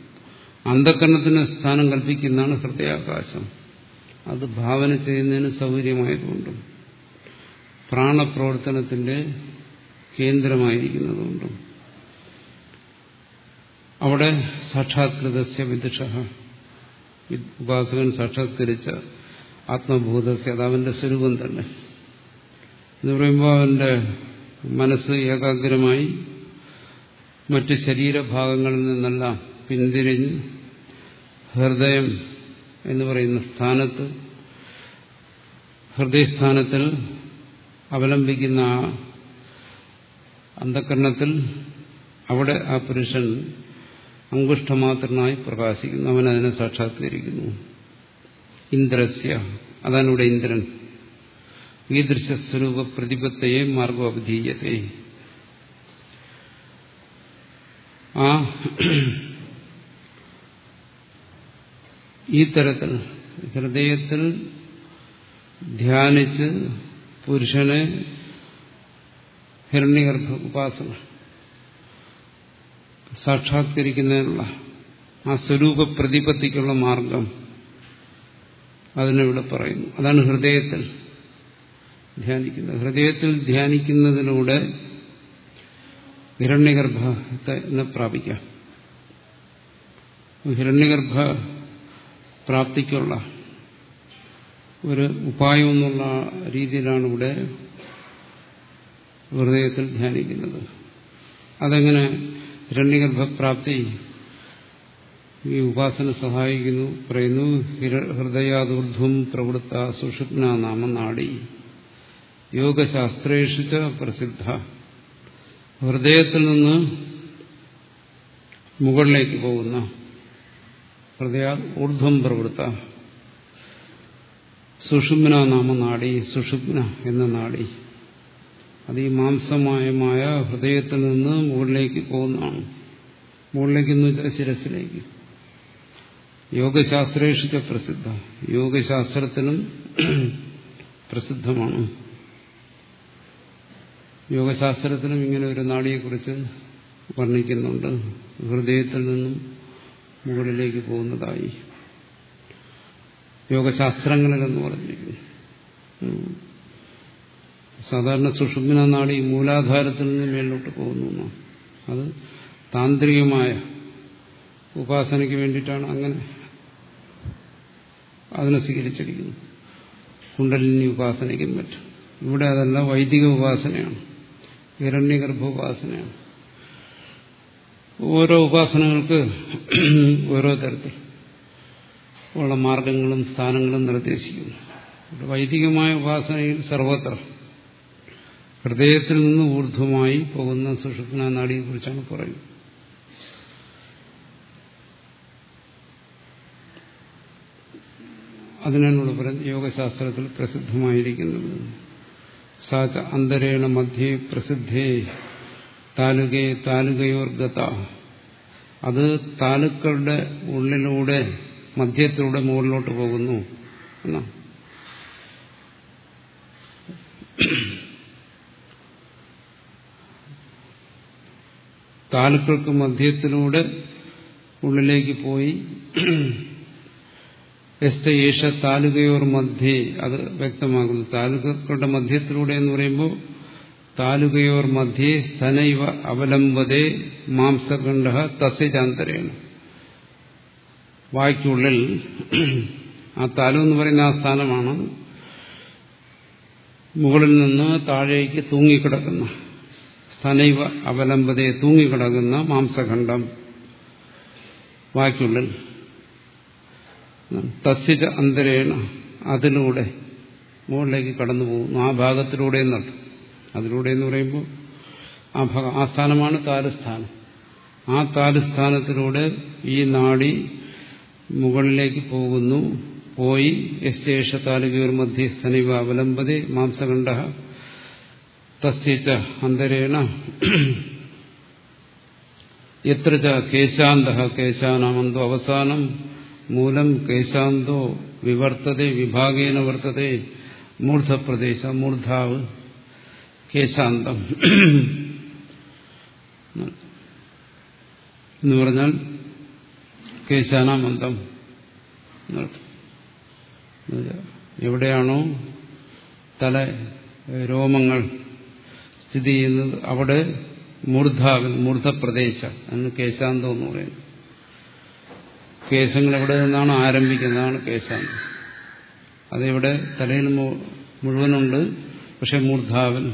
അന്ധകരണത്തിന് സ്ഥാനം കൽപ്പിക്കുന്നതാണ് ഹൃദയാകാശം. അത് ഭാവന ചെയ്യുന്നതിന് സൗകര്യമായതുകൊണ്ടും പ്രാണപ്രവർത്തനത്തിന്റെ കേന്ദ്രമായിരിക്കുന്നതുകൊണ്ടും. അവിടെ സാക്ഷാത്കൃതസ്യ വിദുഷ. ഉപാസകൻ സാക്ഷാത്കരിച്ച ആത്മഭൂതസ്യ അത് അവന്റെ സ്വരൂപം തന്നെ. എന്ന് പറയുമ്പോൾ അവന്റെ മനസ്സ് ഏകാഗ്രമായി മറ്റ് ശരീരഭാഗങ്ങളിൽ നിന്നെല്ലാം പിന്തിരിഞ്ഞ് ഹൃദയം എന്ന് പറയുന്ന സ്ഥാനത്ത് ഹൃദയസ്ഥാനത്തിൽ അവലംബിക്കുന്ന ആ അന്ധകരണത്തിൽ അവിടെ ആ പുരുഷൻ അങ്കുഷ്ടമാത്രനായി പ്രകാശിക്കുന്നു. അവൻ അതിനെ സാക്ഷാത്കരിക്കുന്നു. ഇന്ദ്രസ്യ അതാണ് ഇവിടെ ഇന്ദ്രൻ. ഈ ദൃശ്യസ്വരൂപ പ്രതിപത്തയെ മാർഗോപധീയത്തെ ആ ഈ തരത്തിൽ ഹൃദയത്തിൽ ധ്യാനിച്ച് പുരുഷനെ ഹിരണ്യഗർഭ ഉപാസന സാക്ഷാത്കരിക്കുന്നതിനുള്ള ആ സ്വരൂപ പ്രതിപത്തിക്കുള്ള മാർഗം അതിനിവിടെ പറയുന്നു. അതാണ് ഹൃദയത്തിൽ ധ്യാനിക്കുന്നത്. ഹൃദയത്തിൽ ധ്യാനിക്കുന്നതിലൂടെ ഹിരണ്യഗർഭത്തെ പ്രാപിക്കാം. ഹിരണ്യഗർഭ പ്രാപ്തിക്കുള്ള ഒരു ഉപായം എന്നുള്ള രീതിയിലാണ് ഇവിടെ ഹൃദയത്തിൽ ധ്യാനിക്കുന്നത്. അതെങ്ങനെ ഹിരണ്യഗർഭപ്രാപ്തി ഈ ഉപാസന സഹായിക്കുന്നു പറയുന്നു ഹൃദയാദൂർധ്വം പ്രവൃത്ത സുഷുപ്ന നാമ നാടി. യോഗശാസ്ത്രേഷു പ്രസിദ്ധ. ഹൃദയത്തിൽ നിന്ന് മുകളിലേക്ക് പോകുന്ന ഹൃദയ ഊർധ്വം പ്രവൃത്ത. സുഷുമ്ന നാമ നാടി സുഷുപ്ന എന്ന നാടി. അത് ഈ മാംസമയമായ ഹൃദയത്തിൽ നിന്ന് മുകളിലേക്ക് പോകുന്നതാണ്. മുകളിലേക്ക് എന്ന് വെച്ചാൽ ശിരസിലേക്ക്. യോഗശാസ്ത്രേഷിച്ച പ്രസിദ്ധ. യോഗശാസ്ത്രത്തിനും പ്രസിദ്ധമാണ്. യോഗശാസ്ത്രത്തിനും ഇങ്ങനെ ഒരു നാടിയെക്കുറിച്ച് വർണിക്കുന്നുണ്ട്. ഹൃദയത്തിൽ നിന്നും മുകളിലേക്ക് പോകുന്നതായി. യോഗശാസ്ത്രങ്ങളിലെന്ന് പറഞ്ഞിരിക്കുന്നു. സാധാരണ സുഷുമ്ന നാടി മൂലാധാരത്തിൽ നിന്ന് മേലോട്ട് പോകുന്നു അത് താന്ത്രികമായ ഉപാസനയ്ക്ക് വേണ്ടിയിട്ടാണ് അങ്ങനെ അതിനെ സ്വീകരിച്ചിരിക്കുന്നത്. കുണ്ടലിനി ഉപാസനയ്ക്കും പറ്റും ഇവിടെ അതല്ല വൈദിക ഉപാസനയാണ്. ഹിരണ്യഗർഭ ഉപാസനയാണ്. ഓരോ ഉപാസനകൾക്ക് ഓരോ തരത്തിൽ ഉള്ള മാർഗങ്ങളും സ്ഥാനങ്ങളും നിർദ്ദേശിക്കുന്നു. വൈദികമായ ഉപാസനയിൽ സർവത്ര ഹൃദയത്തിൽ നിന്ന് ഊർധ്വമായി പോകുന്ന സുഷുപ്ന നാടിയെക്കുറിച്ചാണ് പറയുന്നത്. പറയുന്നത് യോഗശാസ്ത്രത്തിൽ പ്രസിദ്ധമായിരിക്കുന്നത്. സാച അന്തരേണ മധ്യേ പ്രസിദ്ധേ താലുകേ താലുകയോർഗത. അത് താലുക്കളുടെ ഉള്ളിലൂടെ മധ്യത്തിലൂടെ മുകളിലോട്ട് പോകുന്നു എന്നാ. താലുക്കൾക്ക് മധ്യത്തിലൂടെ ഉള്ളിലേക്ക് പോയി. എസ്റ്റയേഷ താലുകയോർ മധ്യേ അത് വ്യക്തമാകുന്നു. താലുക്കളുടെ മധ്യത്തിലൂടെ എന്ന് പറയുമ്പോൾ താലുകയോർ മധ്യേ സ്ഥനൈവ അവലംബതേ മാംസഖണ്ഡ തസ്യചാന്തരേണ് വായ്ക്കുള്ളിൽ ആ താലു എന്ന് പറയുന്ന ആ സ്ഥാനമാണ് മുകളിൽ നിന്ന് താഴേക്ക് തൂങ്ങിക്കിടക്കുന്ന സ്ഥനൈവ അവലംബതയെ തൂങ്ങിക്കിടക്കുന്ന മാംസഖണ്ഡം വായ്ക്കുള്ളിൽ. തസ്യജ അന്തരേണ അതിലൂടെ മുകളിലേക്ക് കടന്നു പോകുന്നു ആ ഭാഗത്തിലൂടെ എന്നർത്ഥം. അതിലൂടെ എന്ന് പറയുമ്പോൾ ആ ഭാഗം ആ സ്ഥാനമാണ് താലുസ്ഥാനം ആ താലുസ്ഥാനത്തിലൂടെ ഈ നാടി മുകളിലേക്ക് പോകുന്നു. പോയി യശേഷ താലുകയോർ മധ്യസ്ഥനിവ അവലംബതി മാംസകണ്ഠ തസ്യച്ച അന്തരേണ. എത്ര കേശാന്ത കേശാനാമന്തോ അവസാനം മൂലം കേശാന്തോ വിവർത്തതേ വിഭാഗേന വർത്തതേ മൂർധപ്രദേശ മൂർധാവ്. കേശാന്തം എന്ന് പറഞ്ഞാൽ കേശാനാമന്തം എവിടെയാണോ തല രോമങ്ങൾ സ്ഥിതി ചെയ്യുന്നത് അവിടെ മൂർധാവിൽ മൂർധപ്രദേശ എന്ന് കേശാന്തം എന്ന് പറയുന്നത് കേശങ്ങൾ എവിടെ നിന്നാണ് ആരംഭിക്കുന്നതാണ് കേശാന്തം. അതിവിടെ തലയിൽ മുഴുവനുണ്ട് പക്ഷെ മൂർധാവൻ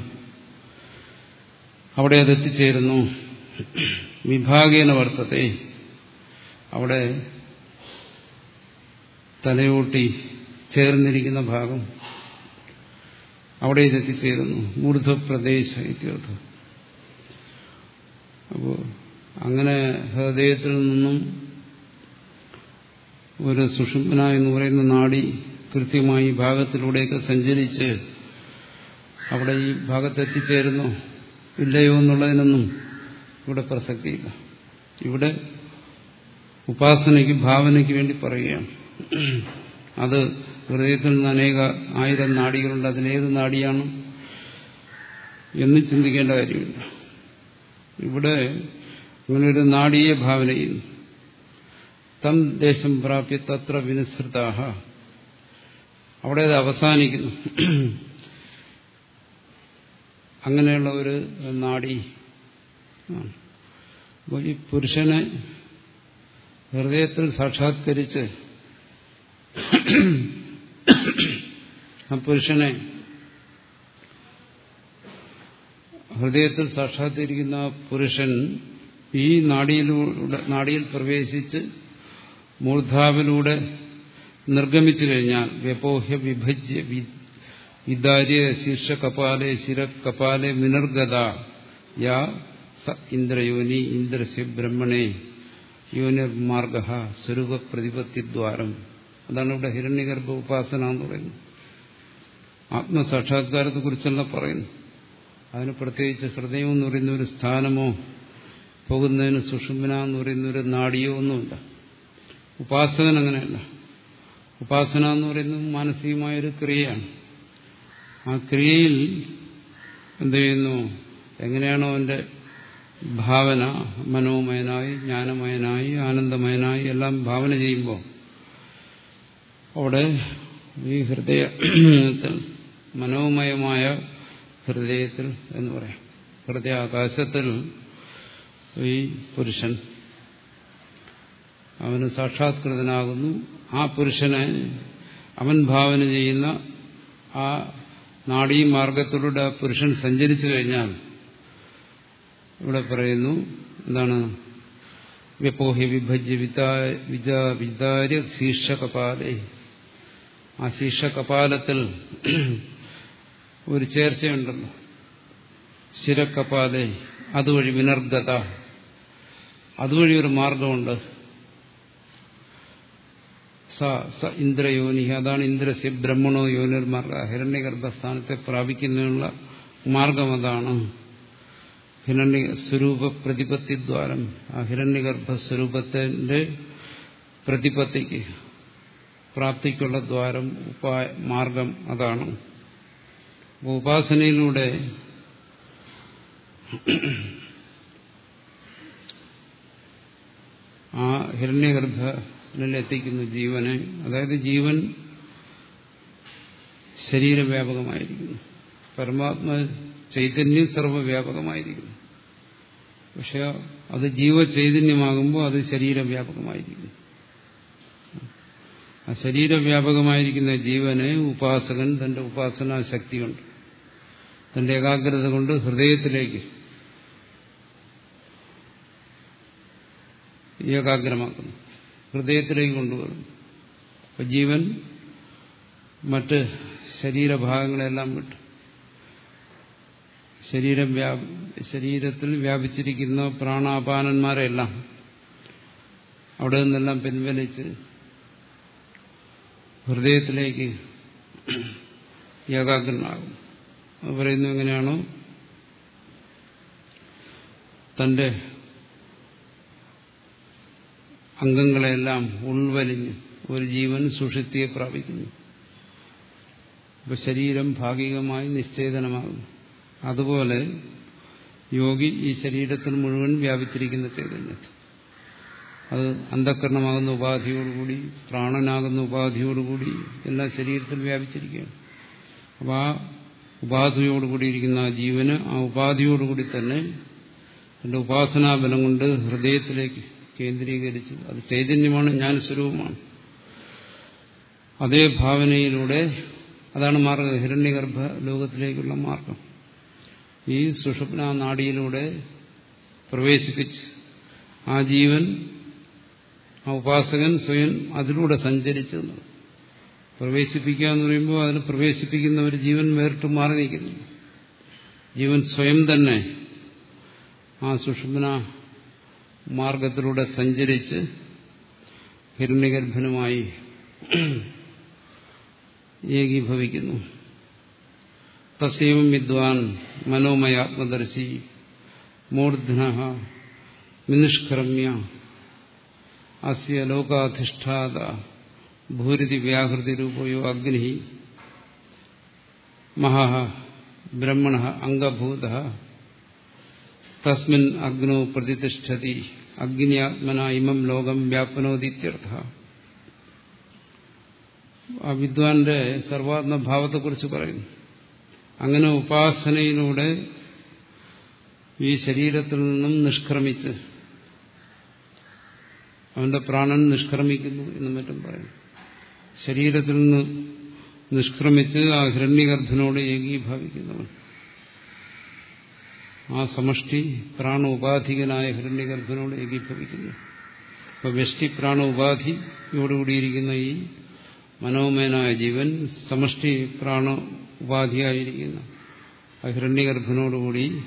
അവിടെ അത് എത്തിച്ചേരുന്നു. വിഭാഗേന വർത്തത്തെ അവിടെ തലയോട്ടി ചേർന്നിരിക്കുന്ന ഭാഗം അവിടെ ഇത് എത്തിച്ചേരുന്നു. മൂർധപ്രദേശ ഇത്യർത്ഥം അപ്പോൾ അങ്ങനെ ഹൃദയത്തിൽ നിന്നും ഒരു സുഷുപ്ന എന്ന് പറയുന്ന നാടി കൃത്യമായി ഭാഗത്തിലൂടെയൊക്കെ സഞ്ചരിച്ച് അവിടെ ഈ ഭാഗത്ത് എത്തിച്ചേരുന്നു ഇല്ലയോ എന്നുള്ളതിനൊന്നും ഇവിടെ പ്രസക്തിയില്ല. ഇവിടെ ഉപാസനയ്ക്ക് ഭാവനയ്ക്ക് വേണ്ടി പറയുകയാണ്. അത് ഹൃദയത്തിൽ നിന്ന് അനേക ആയിരം നാടികളുണ്ട്. അതിലേത് നാടിയാണ് എന്ന് ചിന്തിക്കേണ്ട കാര്യമില്ല. ഇവിടെ അങ്ങനൊരു നാടിയെ ഭാവന ചെയ്യുന്നു. തം ദേശം പ്രാപ്യ തത്ര വിനുസൃതാഹ. അവിടെ അത് അവസാനിക്കുന്നു. അങ്ങനെയുള്ള ഒരു നാടി ഈ പുരുഷനെ ഹൃദയത്തിൽ സാക്ഷാത്കരിച്ച് ആ പുരുഷനെ ഹൃദയത്തിൽ സാക്ഷാത്തിരിക്കുന്ന ആ പുരുഷൻ ഈ നാടിയിലൂടെ നാടിയിൽ പ്രവേശിച്ച് മൂർധാവിലൂടെ നിർഗമിച്ചു കഴിഞ്ഞാൽ വ്യപോഹ്യ വിഭജ്യ വിദാര്യ ശീർഷ കപാലെ ശിര കപാലെ വിനർഗത യാ സ ഇന്ദ്രയോനി ഇന്ദ്രസ്യ ബ്രഹ്മണേ. യോനിർമാർഗ സ്വരൂപ പ്രതിപത്തിദ്വാരം. അതാണ് ഇവിടെ ഹിരണ്യഗർഭ ഉപാസന എന്ന് പറയുന്നത്. ആത്മസാക്ഷാത്കാരത്തെ കുറിച്ചല്ല പറയുന്നു അതിന് പ്രത്യേകിച്ച് ഹൃദയം എന്ന് പറയുന്ന ഒരു സ്ഥാനമോ പോകുന്നതിന് സുഷുമ്ന എന്ന് പറയുന്ന ഒരു നാടിയോ ഒന്നുമില്ല. ഉപാസകൻ അങ്ങനെയല്ല. ഉപാസന എന്ന് പറയുന്നത് മാനസികമായൊരു ക്രിയയാണ്. ആ ക്രിയയിൽ എന്ത് ചെയ്യുന്നു? എങ്ങനെയാണോ അവന്റെ ഭാവന മനോമയനായി ജ്ഞാനമയനായി ആനന്ദമയനായി എല്ലാം ഭാവന ചെയ്യുമ്പോൾ അവിടെ ഈ ഹൃദയത്തിൽ മനോമയമായ ഹൃദയത്തിൽ എന്ന് പറയാം. ഹൃദയാകാശത്തിൽ ഈ പുരുഷൻ അവന് സാക്ഷാത്കൃതനാകുന്നു. ആ പുരുഷനെ അവൻ ഭാവന ചെയ്യുന്ന ആ നാടീ മാർഗത്തിലൂടെ ആ പുരുഷൻ സഞ്ചരിച്ചു കഴിഞ്ഞാൽ ഇവിടെ പറയുന്നു എന്താണ്? വ്യപോഹ്യ വിഭജ്യ വിചാര്യ ശീർഷകപാലേ. ആ ശീർഷകപാലത്തിൽ ഒരു ചേർച്ചയുണ്ടല്ലോ. ശിരക്കപാലെ അതുവഴി വിനർഗത അതുവഴി ഒരു മാർഗമുണ്ട് സ സ ഇന്ദ്രയോനി അതാണ് ഇന്ദ്രസ്യ ബ്രഹ്മണോ യോനിർമാർഗ ഹിരണ്യഗർഭസ്ഥാനത്തെ പ്രാപിക്കുന്നതിനുള്ള മാർഗം അതാണ്. ഹിരണ്യ സ്വരൂപ പ്രതിപത്തി ദ്വാരം ആ ഹിരണ്യഗർഭ സ്വരൂപത്തിന്റെ പ്രതിപത്തിക്ക് പ്രാപ്തിക്കുള്ള ദ്വാരം ഉപായ മാർഗം അതാണ്. ഉപാസനയിലൂടെ ആ ഹിരണ്യഗർഭനിൽ എത്തിക്കുന്നു ജീവനെ അതായത് ജീവൻ ശരീരവ്യാപകമായിരിക്കുന്നു. പരമാത്മ ചൈതന്യം സർവവ്യാപകമായിരിക്കുന്നു പക്ഷെ അത് ജീവചൈതന്യമാകുമ്പോൾ അത് ശരീരവ്യാപകമായിരിക്കുന്നു. ആ ശരീരവ്യാപകമായിരിക്കുന്ന ജീവനെ ഉപാസകൻ തന്റെ ഉപാസനാ ശക്തി കൊണ്ട് തന്റെ ഏകാഗ്രത കൊണ്ട് ഹൃദയത്തിലേക്ക് ഏകാഗ്രമാക്കുന്നു. ഹൃദയത്തിലേക്ക് കൊണ്ടുവരുന്നു അപ്പൊ ജീവൻ മറ്റ് ശരീരഭാഗങ്ങളെല്ലാം വിട്ടു ശരീരം ശരീരത്തിൽ വ്യാപിച്ചിരിക്കുന്ന പ്രാണാപാനന്മാരെല്ലാം അവിടെ നിന്നെല്ലാം പിൻവലിച്ച് ഹൃദയത്തിലേക്ക് ഏകാഗ്രനാകും. അത് പറയുന്നു എങ്ങനെയാണോ? തന്റെ അംഗങ്ങളെല്ലാം ഉൾവലിഞ്ഞ് ഒരു ജീവൻ സുഷിത്തിയെ പ്രാപിക്കുന്നു. അപ്പൊ ശരീരം ഭാഗികമായി നിശ്ചേതനമാകുന്നു. അതുപോലെ യോഗി ഈ ശരീരത്തിൽ മുഴുവൻ വ്യാപിച്ചിരിക്കുന്ന ചൈതന്യം. അത് അന്ധക്കരണമാകുന്ന ഉപാധിയോടുകൂടി പ്രാണനാകുന്ന ഉപാധിയോടുകൂടി എല്ലാം ശരീരത്തിൽ വ്യാപിച്ചിരിക്കുകയാണ്. അപ്പോൾ ആ ഉപാധിയോടുകൂടിയിരിക്കുന്ന ആ ജീവന് ആ ഉപാധിയോടുകൂടി തന്നെ തന്റെ ഉപാസനാബലം കൊണ്ട് ഹൃദയത്തിലേക്ക് കേന്ദ്രീകരിച്ച് അത് ചൈതന്യമാണ് ജ്ഞാനസ്വരൂപമാണ്. അതേ ഭാവനയിലൂടെ അതാണ് മാർഗം ഹിരണ്യഗർഭ ലോകത്തിലേക്കുള്ള മാർഗം. ഈ സുഷപ്ന നാടിയിലൂടെ പ്രവേശിപ്പിച്ച് ആ ജീവൻ ആ ഉപാസകൻ സ്വയം അതിലൂടെ സഞ്ചരിച്ചു പ്രവേശിപ്പിക്കുക എന്ന് പറയുമ്പോൾ അതിന് പ്രവേശിപ്പിക്കുന്ന ഒരു ജീവൻ വേറിട്ട് മാറി നിൽക്കുന്നു ജീവൻ സ്വയം തന്നെ ആ സുഷുപ്ന മാർഗത്തിലൂടെ സഞ്ചരിച്ച് ഹിരണ്യഗർഭനുമായി ഏകീഭവിക്കുന്നു തസ്യവും വിദ്വാൻ മനോമയാത്മദർശി മൂർധന വിനിഷ്കർമ്മ്യ അസ്യ ലോകാധിഷ്ഠാത ഭൂരിതി വ്യാഹൃതി രൂപയോ അഗ്നി മഹാ ബ്രഹ്മണ അംഗഭൂത തസ്മിൻ അഗ്നോ പ്രതിഷ്ഠതി. അഗ്നിയാത്മന ഇമം ലോകം വ്യാപനോദിത്യർത്ഥ. ആ വിദ്വാന്റെ സർവാത്മഭാവത്തെക്കുറിച്ച് പറയുന്നു. അങ്ങനെ ഉപാസനയിലൂടെ ഈ ശരീരത്തിൽ നിന്നും നിഷ്ക്രമിച്ച് അവന്റെ പ്രാണൻ നിഷ്ക്രമിക്കുന്നു എന്നും മറ്റും പറയും ശരീരത്തിൽ നിന്ന് നിഷ്ക്രമിച്ച് ആ ഹിരണ്യഗർഭനോട് ഏകീഭാവിക്കുന്നവൻ. ആ സമഷ്ടി പ്രാണ ഉപാധികനായ ഹിരണ്യഗർഭനോട് ഏകീഭവിക്കുന്നു. അപ്പൊ വ്യഷ്ടി പ്രാണോപാധിയോടുകൂടിയിരിക്കുന്ന ഈ മനോമയനായ ജീവൻ സമഷ്ടി പ്രാണ ഉപാധിയായിരിക്കുന്ന ഹിരണ്യഗർഭനോടുകൂടി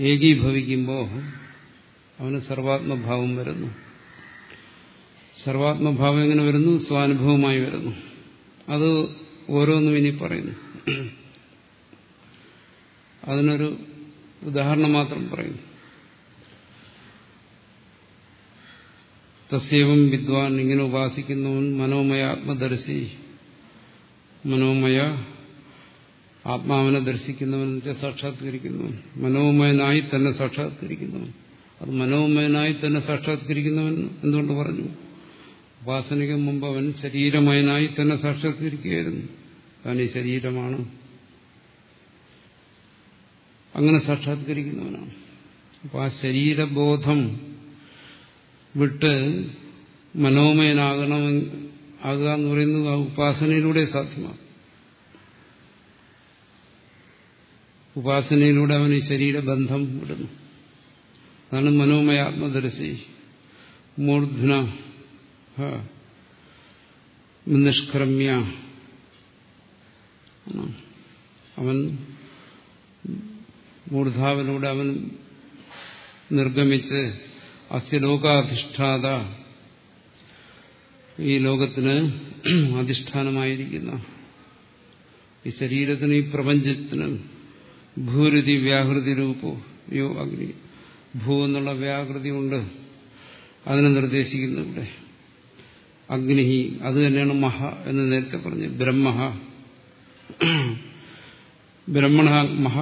ഏകീഭവിക്കുമ്പോൾ അവന് സർവാത്മഭാവം വരുന്നു. സർവാത്മഭാവം എങ്ങനെ വരുന്നു? സ്വാനുഭവമായി വരുന്നു. അത് ഓരോന്നും ഇനി പറയുന്നു. അതിനൊരു ഉദാഹരണം മാത്രം പറയുന്നു തസ്യവും വിദ്വാൻ ഇങ്ങനെ ഉപാസിക്കുന്നവൻ മനോമയ ആത്മദർശി. മനോമയ ആത്മാവിനെ ദർശിക്കുന്നവൻ സാക്ഷാത്കരിക്കുന്നവൻ മനോമയനായി തന്നെ സാക്ഷാത്കരിക്കുന്നവൻ അത് മനോമയനായി തന്നെ സാക്ഷാത്കരിക്കുന്നവൻ എന്തുകൊണ്ട് പറഞ്ഞു? ഉപാസനയ്ക്ക് മുമ്പ് അവൻ ശരീരമയനായി തന്നെ സാക്ഷാത്കരിക്കുകയായിരുന്നു. താൻ ഈ ശരീരമാണ് അങ്ങനെ സാക്ഷാത്കരിക്കുന്നവനാണ്. അപ്പോൾ ആ ശരീരബോധം വിട്ട് മനോമയനാകണം ആകുക എന്ന് പറയുന്നത് ആ ഉപാസനയിലൂടെ സാധ്യമാണ്. ഉപാസനയിലൂടെ അവന് ശരീരബന്ധം വിടുന്നു. അതാണ് മനോമയ ആത്മദർശി. മൂർധന നിഷ്ക്രമ്യ അവൻ മൂർധാവിലൂടെ അവൻ നിർഗമിച്ച് അസ്യലോകാധിഷ്ഠാത ഈ ലോകത്തിന് അധിഷ്ഠാനമായിരിക്കുന്ന ഈ ശരീരത്തിന് ഈ പ്രപഞ്ചത്തിന് ഭൂരുതി വ്യാഹൃതി രൂപോ യോ അഗ്നി ഭൂ എന്നുള്ള വ്യാകൃതി കൊണ്ട് അതിനെ നിർദ്ദേശിക്കുന്നു ഇവിടെ. അഗ്നി അത് തന്നെയാണ് മഹ എന്ന് നേരത്തെ പറഞ്ഞു ബ്രഹ്മ. ബ്രഹ്മണ മഹ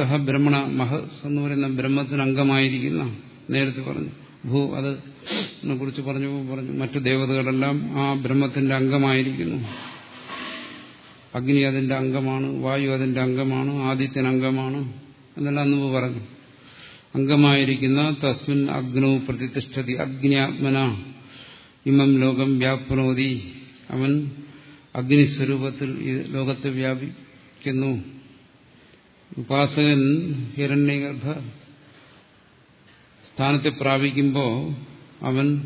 തഹ ബ്രഹ്മണ മഹസ് എന്ന് പറയുന്ന ബ്രഹ്മത്തിന് അംഗമായിരിക്കുന്ന നേരത്തെ പറഞ്ഞു. ഭൂ അത് കുറിച്ച് പറഞ്ഞു പറഞ്ഞു. മറ്റു ദേവതകളെല്ലാം ആ ബ്രഹ്മത്തിന്റെ അംഗമായിരിക്കുന്നു. അഗ്നി അതിന്റെ അംഗമാണ് വായു അതിന്റെ അംഗമാണ് ആദിത്യൻ അംഗമാണ് എന്നെല്ലാം മുമ്പ് പറഞ്ഞു. അംഗമായിരിക്കുന്ന തസ്മിൻ അഗ്നോ പ്രതിഷ്ഠതി. അഗ്നിയാത്മന. ഇമം ലോകം വ്യാപ്നോതി. അവൻ അഗ്നിസ്വരൂപത്തിൽ ഈ ലോകത്തെ വ്യാപിക്കുന്നു. ഉപാസകൻ ഹിരണ്യഗർഭ സ്ഥാനത്തെ പ്രാപിക്കുമ്പോൾ അവൻ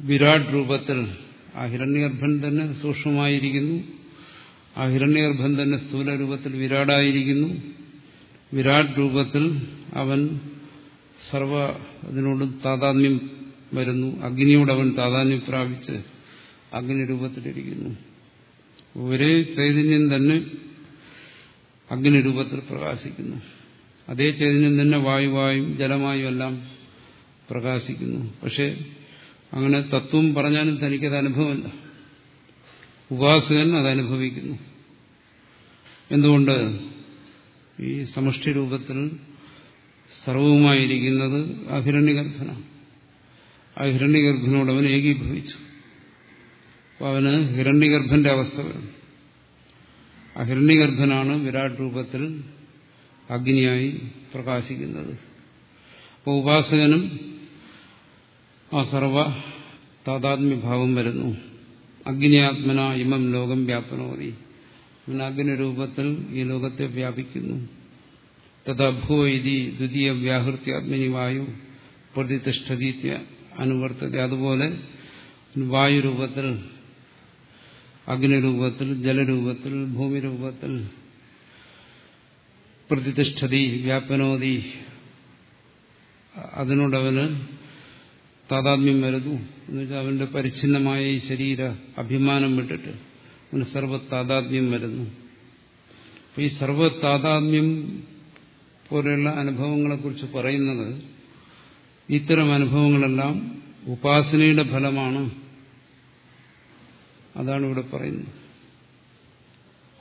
വിരാട് രൂപത്തിൽ ആ ഹിരണ്യഗർഭൻ തന്നെ സൂക്ഷ്മമായിരിക്കുന്നു. ആ ഹിരണ്യഗർഭൻ തന്നെ സ്ഥൂല രൂപത്തിൽ വിരാടായിരിക്കുന്നു. വിരാട് രൂപത്തിൽ അവൻ സർവ അതിനോട് താതാത്മ്യം വരുന്നു. അഗ്നിയോട് അവൻ താതാത്മ്യം പ്രാപിച്ച് അഗ്നി രൂപത്തിലിരിക്കുന്നു ഒരേ ചൈതന്യം തന്നെ അഗ്നി രൂപത്തിൽ പ്രകാശിക്കുന്നു. അതേ ചൈതന്യം തന്നെ വായുവായും ജലമായും എല്ലാം പ്രകാശിക്കുന്നു. പക്ഷെ അങ്ങനെ തത്വം പറഞ്ഞാലും തനിക്കത് അനുഭവമല്ല. ഉപാസകൻ അത് അനുഭവിക്കുന്നു. എന്തുകൊണ്ട്? ഈ സമഷ്ടി രൂപത്തിൽ സർവവുമായിരിക്കുന്നത് അഹിരണ്യഗർഭനാണ്. ആ അവൻ ഏകീഭവിച്ചു. അപ്പോൾ അവന് ഹിരണ്യഗർഭന്റെ അവസ്ഥ വരുന്നു. ആ ഹിരണ്യഗർഭനാണ് വിരാട് രൂപത്തിൽ അഗ്നിയായി പ്രകാശിക്കുന്നത്. അപ്പോൾ ഉപാസകനും ആ സർവ താതാത്മ്യഭാവം വരുന്നു. അഗ്നിയാത്മന ഇമം ലോകം വ്യാപനോതി. അവൻ അഗ്നിരൂപത്തിൽ ഈ ലോകത്തെ വ്യാപിക്കുന്നു. തഥാഭൂ ഇതി ദ്വിതീയ വ്യാഹൃത്യാത്മനി വായു പ്രതിഷ്ഠതീത്യ അനുവർത്തതി. അതുപോലെ വായുരൂപത്തിൽ അഗ്നിരൂപത്തിൽ ജലരൂപത്തിൽ ഭൂമിരൂപത്തിൽ പ്രതിഷ്ഠതി വ്യാപനോതി. അതിനോടവന് താതാത്മ്യം വരുന്നു. എന്നുവെച്ചാൽ അവന്റെ പരിച്ഛിന്നമായ ഈ ശരീര അഭിമാനം വിട്ടിട്ട് അവന് സർവത്താതാത്മ്യം വരുന്നു. അപ്പൊ ഈ സർവത്താതാത്മ്യം പോലെയുള്ള അനുഭവങ്ങളെക്കുറിച്ച് പറയുന്നത് ഇത്തരം അനുഭവങ്ങളെല്ലാം ഉപാസനയുടെ ഫലമാണ്. അതാണ് ഇവിടെ പറയുന്നത്.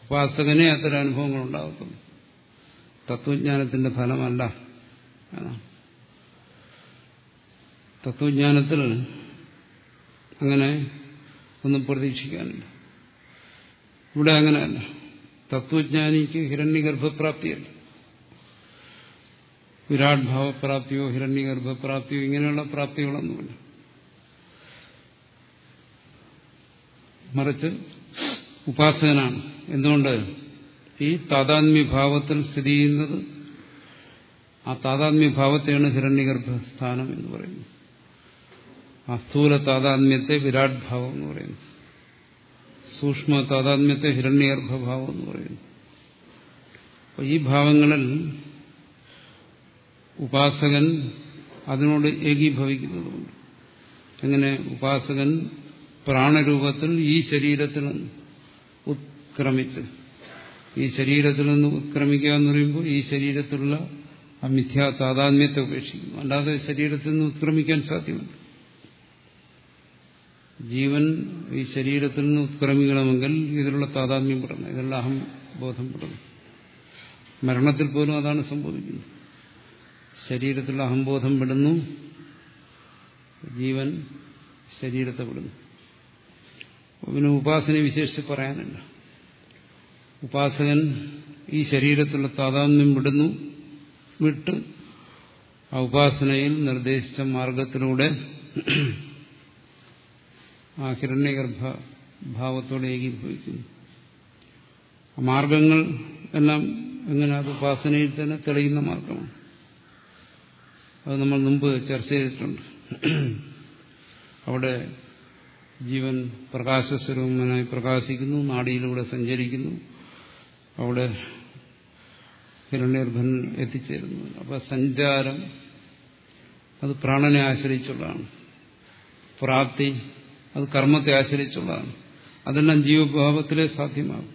ഉപാസകനെ അത്തരം അനുഭവങ്ങൾ ഉണ്ടാകത്തുള്ളൂ തത്വജ്ഞാനത്തിന്റെ ഫലമല്ല തത്വജ്ഞാനത്തിൽ അങ്ങനെ ഒന്നും പ്രതീക്ഷിക്കാനില്ല. ഇവിടെ അങ്ങനെയല്ല. തത്വജ്ഞാനിക്ക് ഹിരണ്യഗർഭപ്രാപ്തിയല്ല. വിരാട് ഭാവപ്രാപ്തിയോ ഹിരണ്യഗർഭപ്രാപ്തിയോ ഇങ്ങനെയുള്ള പ്രാപ്തികളൊന്നുമില്ല. മറിച്ച് ഉപാസകനാണ്. എന്തുകൊണ്ട്? ഈ താതാത്മ്യഭാവത്തിൽ സ്ഥിതി ചെയ്യുന്നത് ആ താതാത്മ്യഭാവത്തെയാണ് ഹിരണ്യഗർഭസ്ഥാനം എന്ന് പറയുന്നത്. ആ സ്ഥൂല താതാത്മ്യത്തെ വിരാട് ഭാവം എന്ന് പറയുന്നു. സൂക്ഷ്മ താതാത്മ്യത്തെ ഹിരണ്യഗർഭഭാവം എന്ന് പറയുന്നു. അപ്പോൾ ഈ ഭാവങ്ങളിൽ ഉപാസകൻ അതിനോട് ഏകീഭവിക്കുന്നതുകൊണ്ട്. എങ്ങനെ? ഉപാസകൻ പ്രാണരൂപത്തിൽ ഈ ശരീരത്തിൽ ഉത്ക്രമിച്ച് ഈ ശരീരത്തിൽ നിന്ന് ഉത്ക്രമിക്കുക എന്ന് പറയുമ്പോൾ ഈ ശരീരത്തിലുള്ള ആ മിഥ്യാ താതാത്മ്യത്തെ ഉപേക്ഷിക്കുന്നു. അല്ലാതെ ശരീരത്തിൽ നിന്ന് ഉത്ക്രമിക്കാൻ സാധ്യമല്ല. ജീവൻ ഈ ശരീരത്തിൽ നിന്ന് ഉത്ക്രമിക്കണമെങ്കിൽ ഇതിലുള്ള താതാത്മ്യം പെടണം. ഇതിലുള്ള അഹം ബോധം പെടണം. മരണത്തിൽ പോലും അതാണ് സംഭവിക്കുന്നത്. ശരീരത്തിലുള്ള അഹംബോധം പെടുന്നു. ജീവൻ ശരീരത്തെ വിടുന്നു പിന്നെ ഉപാസനയെ വിശേഷിച്ച് പറയാനില്ല ഉപാസകൻ ഈ ശരീരത്തിലുള്ള താതാത്മ്യം വിടുന്നു. വിട്ട് ആ ഉപാസനയിൽ നിർദ്ദേശിച്ച മാർഗത്തിലൂടെ ആ ഹിരണ്യഗർഭ ഭാവത്തോടെ ഏകീഭവിക്കുന്നു മാർഗങ്ങൾ എല്ലാം എങ്ങനെ അത് ഉപാസനയിൽ തന്നെ തെളിയുന്ന മാർഗമാണ്. അത് നമ്മൾ മുമ്പ് ചർച്ച ചെയ്തിട്ടുണ്ട്. അവിടെ ജീവൻ പ്രകാശസ്വരൂപനായി പ്രകാശിക്കുന്നു നാടിയിലൂടെ സഞ്ചരിക്കുന്നു. അവിടെ ഹിരണ്യർഭൻ എത്തിച്ചേരുന്നു. അപ്പോൾ സഞ്ചാരം അത് പ്രാണനെ ആശ്രയിച്ചുള്ളതാണ്. പ്രാപ്തി അത് കർമ്മത്തെ ആശ്രയിച്ചുള്ളതാണ്. അതെല്ലാം ജീവഭാവത്തിലെ സാധ്യമാകും.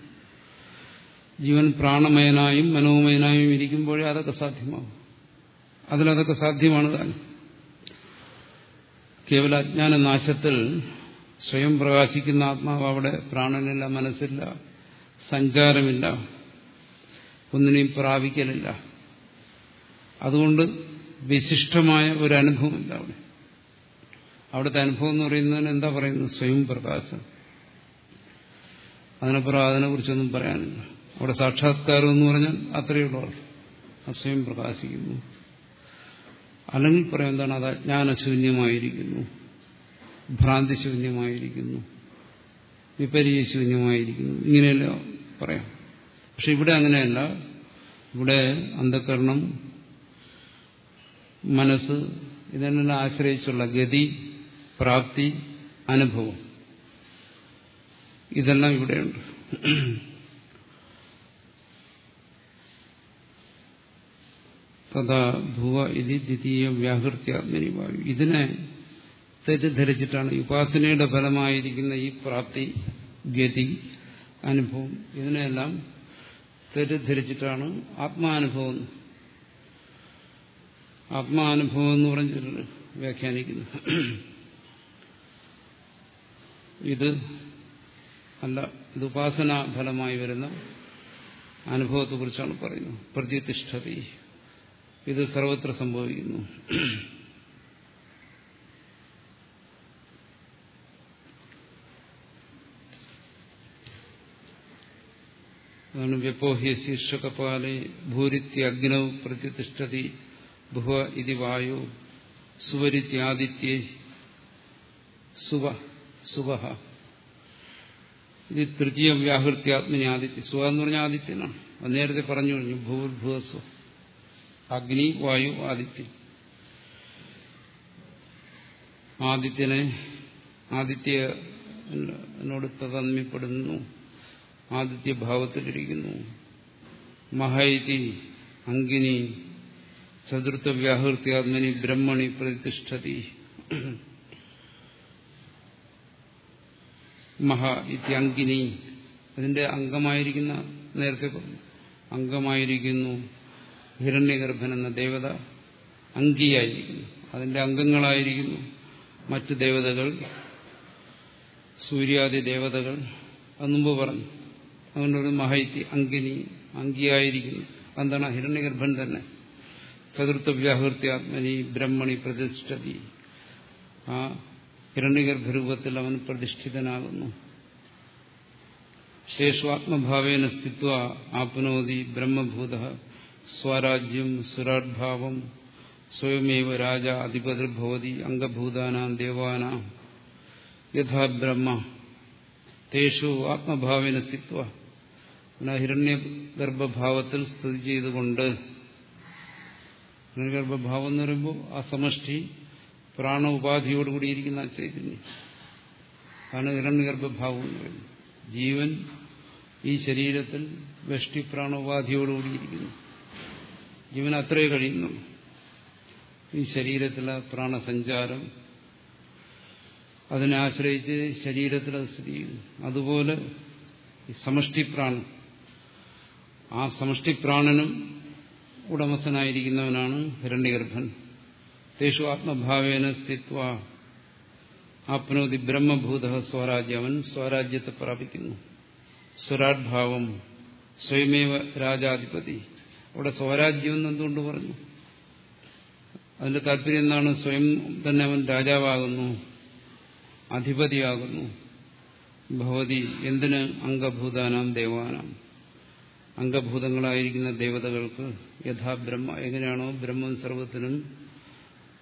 ജീവൻ പ്രാണമയനായും മനോമയനായും ഇരിക്കുമ്പോഴേ അതൊക്കെ സാധ്യമാകും. അതിലതൊക്കെ സാധ്യമാണ് താൻ. കേവല അജ്ഞാന നാശത്തിൽ സ്വയം പ്രകാശിക്കുന്ന ആത്മാവ് അവിടെ പ്രാണനില്ല മനസ്സില്ല സഞ്ചാരമില്ല ഒന്നിനെയും പ്രാപിക്കലില്ല. അതുകൊണ്ട് വിശിഷ്ടമായ ഒരു അനുഭവമില്ല അവിടെ. അവിടുത്തെ അനുഭവം എന്ന് പറയുന്നതിന് എന്താ പറയുന്നത്? സ്വയം പ്രകാശം. അതിനപ്പുറം അതിനെക്കുറിച്ചൊന്നും പറയാനില്ല. അവിടെ സാക്ഷാത്കാരം എന്ന് പറഞ്ഞാൽ അത്രയേ ഉള്ളൂ ആ സ്വയം പ്രകാശിക്കുന്നു. അല്ലെങ്കിൽ പറയാം എന്താണ്? അത് അജ്ഞാനശൂന്യമായിരിക്കുന്നു ഭ്രാന്തിശൂന്യമായിരിക്കുന്നു വിപരീശൂന്യമായിരിക്കുന്നു ഇങ്ങനെയല്ല പറയാം. പക്ഷെ ഇവിടെ അങ്ങനെയല്ല. ഇവിടെ അന്ധകരണം മനസ്സ് ഇതിനെല്ലാം ആശ്രയിച്ചുള്ള ഗതി പ്രാപ്തി അനുഭവം. ഇതെല്ലാം ഇവിടെയുണ്ട്. തഥാ ഭുവ ഇത് ദ്വിതീയ വ്യാഹൃത്യാത്മനി വായു ഇതിനെ തെറ്റിദ്ധരിച്ചിട്ടാണ്. ഉപാസനയുടെ ഫലമായിരിക്കുന്ന ഈ പ്രാപ്തി ഗതി അനുഭവം ഇതിനെല്ലാം തെറ്റിദ്ധരിച്ചിട്ടാണ് ആത്മാനുഭവം. ആത്മാനുഭവം എന്ന് പറഞ്ഞിട്ട് വ്യാഖ്യാനിക്കുന്നു ഇത് അല്ല ഇത് ഉപാസന ഫലമായി വരുന്ന അനുഭവത്തെക്കുറിച്ചാണ് പറയുന്നത്. പ്രതിഷ്ഠതി ഇത് സർവത്ര സംഭവിക്കുന്നു. അതാണ് വ്യപ്പോഹ്യ ശീർഷകപാലെ ഭൂരിത്യ അഗ്നൗ പ്രതിഷ്ഠതി ഭുവ ഇതി വായു സുവരിത്യാദിത്യ സുവ സുവ. ഇത് തൃതീയ വ്യാഹൃത്യാത്മനി ആദിത്യ സുവ എന്ന് പറഞ്ഞാൽ ആദിത്യനാണ്. അത് നേരത്തെ പറഞ്ഞു കഴിഞ്ഞു. ഭൂർഭുവസ്വ അഗ്നി വായു ആദിത്യൻ ആദിത്യനെ ആദിത്യനോട് തതന്മ്യപ്പെടുന്നു ആദിത്യഭാവത്തിലിരിക്കുന്നു. മഹൈതി അങ്കിനി ചതുർത്ഥ വ്യാഹൃത്യാത്മനി ബ്രഹ്മണി പ്രതിഷ്ഠതി. മഹ ഇത്യങ്കിനി അതിന്റെ അംഗമായിരിക്കുന്ന നേരത്തെ പറഞ്ഞു. അംഗമായിരിക്കുന്നു ഹിരണ്യഗർഭൻ എന്ന ദേവത അങ്കിയായിരിക്കുന്നു. അതിന്റെ അംഗങ്ങളായിരിക്കുന്നു മറ്റ് ദേവതകൾ സൂര്യാദി ദേവതകൾ അത് മുമ്പ് പറഞ്ഞു. അതുകൊണ്ടൊരു മഹൈത്തി അങ്കിനി അങ്കിയായിരിക്കുന്നു. എന്താണ് ഹിരണ്യഗർഭൻ തന്നെ. ചതുർത്ഥ വ്യാഹൃത്യാത്മനി ബ്രഹ്മണി പ്രതിഷ്ഠതി. ആ ഹിരണ്യഗർഭരൂപത്തിൽ അവൻ പ്രതിഷ്ഠിതനാകുന്നു. ശേഷാത്മഭാവേന സ്ഥിത്വ ആപ്നോതി ബ്രഹ്മഭൂത. സ്വരാജ്യം സുരാഡ്ഭാവം. സ്വയമേവ രാജ അധിപതിർഭവതി അംഗഭൂതാനാം ദേവാനാം. യഥാ ബ്രഹ്മ. തേഷു ആത്മഭാവേന സ്ഥിത്വ ഹിരണ്യ ഗർഭഭാവത്തിൽ സ്ഥിതി ചെയ്തുകൊണ്ട് ഹിരണ്യഗർഭഭാവം എന്ന് പറയുമ്പോൾ ആ സമഷ്ടി പ്രാണ ഉപാധിയോടുകൂടിയിരിക്കുന്ന ചൈതന്യം അതാണ് ഹിരണ്യഗർഭഭാവം എന്ന് പറയുന്നത്. ജീവൻ ഈ ശരീരത്തിൽ വെഷ്ടി പ്രാണോപാധിയോടുകൂടിയിരിക്കുന്നു ജീവൻ അത്രേ കഴിയുന്നു ഈ ശരീരത്തിലെ പ്രാണസഞ്ചാരം അതിനെ ആശ്രയിച്ച് ശരീരത്തിൽ അത് സ്ഥിതി ചെയ്യുന്നു. അതുപോലെ ഈ സമഷ്ടിപ്രാണൻ. ആ സമഷ്ടിപ്രാണനും ഉടമസ്ഥനായിരിക്കുന്നവനാണ് ഹിരണ്യഗർഭൻ. തേഷു ആത്മഭാവേന സ്ഥിത്വ. ആപ്നോതി ബ്രഹ്മഭൂത സ്വരാജ്യം അവൻ സ്വരാജ്യത്തെ പ്രാപിക്കുന്നു. സ്വരാഡ്ഭാവം സ്വയമേവ രാജാധിപതി. അവിടെ സ്വരാജ്യം എന്ന് എന്തുകൊണ്ട് പറഞ്ഞു? അതിന്റെ താല്പര്യം എന്താണ്? സ്വയം തന്നെ അവൻ രാജാവാകുന്നു. അധിപതിയാകുന്നു. ഭവതി എന്തിന് അംഗഭൂതാനാം ദേവാനാം? അംഗഭൂതങ്ങളായിരിക്കുന്ന ദേവതകൾക്ക് യഥാ ബ്രഹ്മ എങ്ങനെയാണോ ബ്രഹ്മം സർവത്തിനും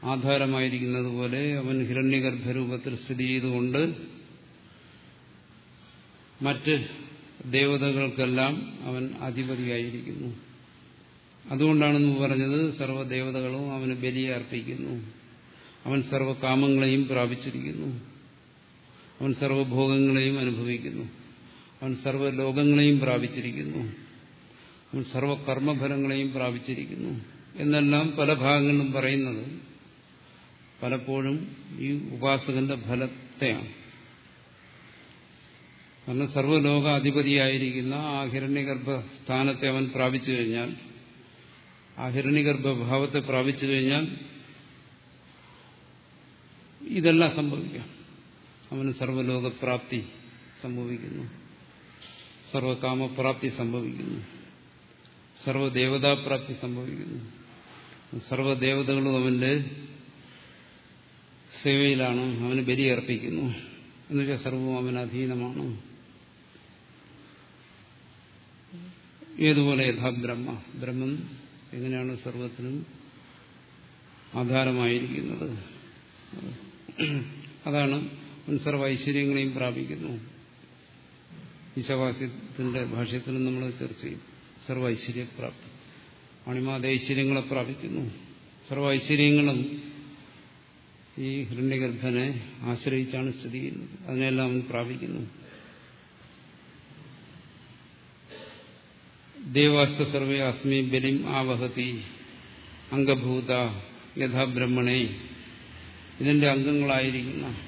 ആധാരമായിരിക്കുന്നത് പോലെ അവൻ ഹിരണ്യഗർഭരൂപത്തിൽ സ്ഥിതി ചെയ്തുകൊണ്ട് മറ്റ് ദേവതകൾക്കെല്ലാം അവൻ അധിപതിയായിരിക്കുന്നു. അതുകൊണ്ടാണെന്ന് പറഞ്ഞത് സർവദേവതകളും അവന് ബലിയർപ്പിക്കുന്നു. അവൻ സർവകാമങ്ങളെയും പ്രാപിച്ചിരിക്കുന്നു. അവൻ സർവഭോഗങ്ങളെയും അനുഭവിക്കുന്നു. അവൻ സർവലോകങ്ങളെയും പ്രാപിച്ചിരിക്കുന്നു. അവൻ സർവകർമ്മഫലങ്ങളെയും പ്രാപിച്ചിരിക്കുന്നു. എന്നെല്ലാം പല ഭാഗങ്ങളിലും പറയുന്നത് പലപ്പോഴും ഈ ഉപാസകന്റെ ഫലത്തെയാണ്. കാരണം സർവലോകാധിപതിയായിരിക്കുന്ന ആ ഹിരണ്യഗർഭ സ്ഥാനത്തെ അവൻ പ്രാപിച്ചു കഴിഞ്ഞാൽ ആ ഹിരണ്യഗർഭഭാവത്തെ പ്രാപിച്ചു കഴിഞ്ഞാൽ ഇതെല്ലാം സംഭവിക്കാം. അവന് സർവലോകപ്രാപ്തി സംഭവിക്കുന്നു. സർവകാമപ്രാപ്തി സംഭവിക്കുന്നു. സർവദേവതാപ്രാപ്തി സംഭവിക്കുന്നു. സർവദേവതകളും അവന്റെ സേവയിലാണ്. അവന് ബലിയർപ്പിക്കുന്നു എന്നുവെച്ചാൽ സർവവും അവന് അധീനമാണ്. ഏതുപോലെ യഥാ ബ്രഹ്മ എങ്ങനെയാണ് സർവത്തിനും ആധാരമായിരിക്കുന്നത്? അതാണ് സർവ ഐശ്വര്യങ്ങളെയും പ്രാപിക്കുന്നു. ഈശവാസ്യത്തിന്റെ ഭാഷ്യത്തിലും നമ്മൾ ചർച്ച ചെയ്യും. സർവ ഐശ്വര്യപ്രാപ്തി അണിമാത ഐശ്വര്യങ്ങളെ പ്രാപിക്കുന്നു. സർവ ഐശ്വര്യങ്ങളും ഈ ഹൃണ്യഗർഭനെ ആശ്രയിച്ചാണ് സ്ഥിതി ചെയ്യുന്നത്. അതിനെല്ലാം അവൻ പ്രാപിക്കുന്നു. ദേവാസ്ത സർവേ അസ്മി ബലിം ആവഹതി അംഗഭൂത യഥാബ്രഹ്മണേ. ഇതിന്റെ അംഗങ്ങളായിരിക്കുന്ന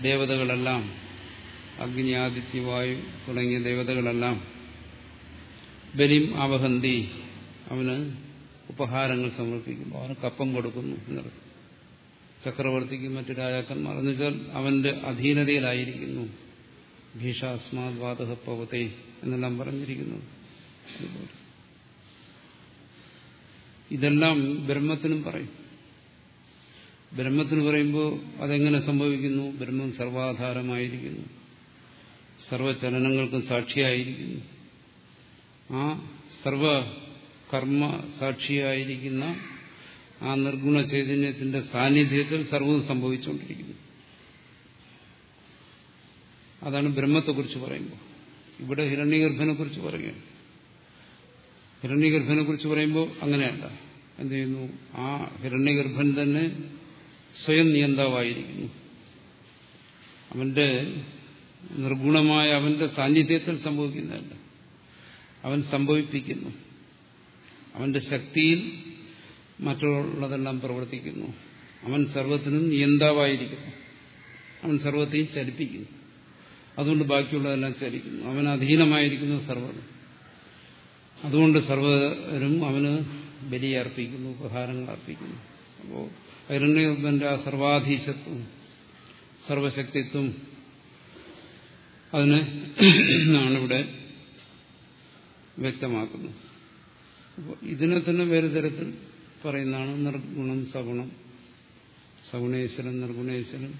ദേവതകളെല്ലാം അഗ്നി ആദിത്യവായു തുടങ്ങിയ ദേവതകളെല്ലാം ബലിം അവഹന്തി അവന് ഉപഹാരങ്ങൾ സമർപ്പിക്കുന്നു അവന് കപ്പം കൊടുക്കുന്നു എന്നർത്ഥം ചക്രവർത്തിക്ക് മറ്റു രാജാക്കന്മാർ എന്ന് വെച്ചാൽ അവന്റെ അധീനതയിലായിരിക്കുന്നു. ഭീഷാസ്മാത് വാതക പവത്തെ എന്നെല്ലാം പറഞ്ഞിരിക്കുന്നു. ഇതെല്ലാം ബ്രഹ്മത്തിനും പറയും. ബ്രഹ്മത്തിന് പറയുമ്പോൾ അതെങ്ങനെ സംഭവിക്കുന്നു? ബ്രഹ്മം സർവാധാരമായിരിക്കുന്നു. സർവചലനങ്ങൾക്കും സാക്ഷിയായിരിക്കുന്നു. ആ സർവ കർമ്മ സാക്ഷിയായിരിക്കുന്ന ആ നിർഗുണ ചൈതന്യത്തിന്റെ സാന്നിധ്യത്തിൽ സർവവും സംഭവിച്ചുകൊണ്ടിരിക്കുന്നു. അതാണ് ബ്രഹ്മത്തെക്കുറിച്ച് പറയുമ്പോൾ. ഇവിടെ ഹിരണ്യഗർഭനെ കുറിച്ച് പറയുകയാണ്. ഹിരണ്യഗർഭനെ കുറിച്ച് പറയുമ്പോൾ അങ്ങനെയല്ല. എന്ത് ചെയ്യുന്നു? ആ ഹിരണ്യഗർഭൻ തന്നെ സ്വയം നിയന്താവായിരിക്കുന്നു. അവന്റെ നിർഗുണമായ അവന്റെ സാന്നിധ്യത്തിൽ സംഭവിക്കുന്നതല്ല. അവൻ സംഭവിപ്പിക്കുന്നു. അവന്റെ ശക്തിയിൽ മറ്റുള്ളതെല്ലാം പ്രവർത്തിക്കുന്നു. അവൻ സർവത്തിനും നിയന്താവായിരിക്കുന്നു. അവൻ സർവത്തെയും ചലിപ്പിക്കുന്നു. അതുകൊണ്ട് ബാക്കിയുള്ളതെല്ലാം ചലിക്കുന്നു. അവൻ അധീനമായിരിക്കുന്നു സർവം അതുകൊണ്ട് സർവരും അവന് ബലിയർപ്പിക്കുന്നു ഉപഹാരങ്ങൾ അർപ്പിക്കുന്നു. അപ്പോൾ ഹിരണ്യന്റെ ആ സർവാധീശത്വം സർവശക്തിത്വം അതിനെ ഇവിടെ വ്യക്തമാക്കുന്നത്. അപ്പോൾ ഇതിനെ തന്നെ വേറെ തരത്തിൽ പറയുന്നതാണ് നിർഗുണം സഗുണം സഗുണേശ്വരൻ നിർഗുണേശ്വരൻ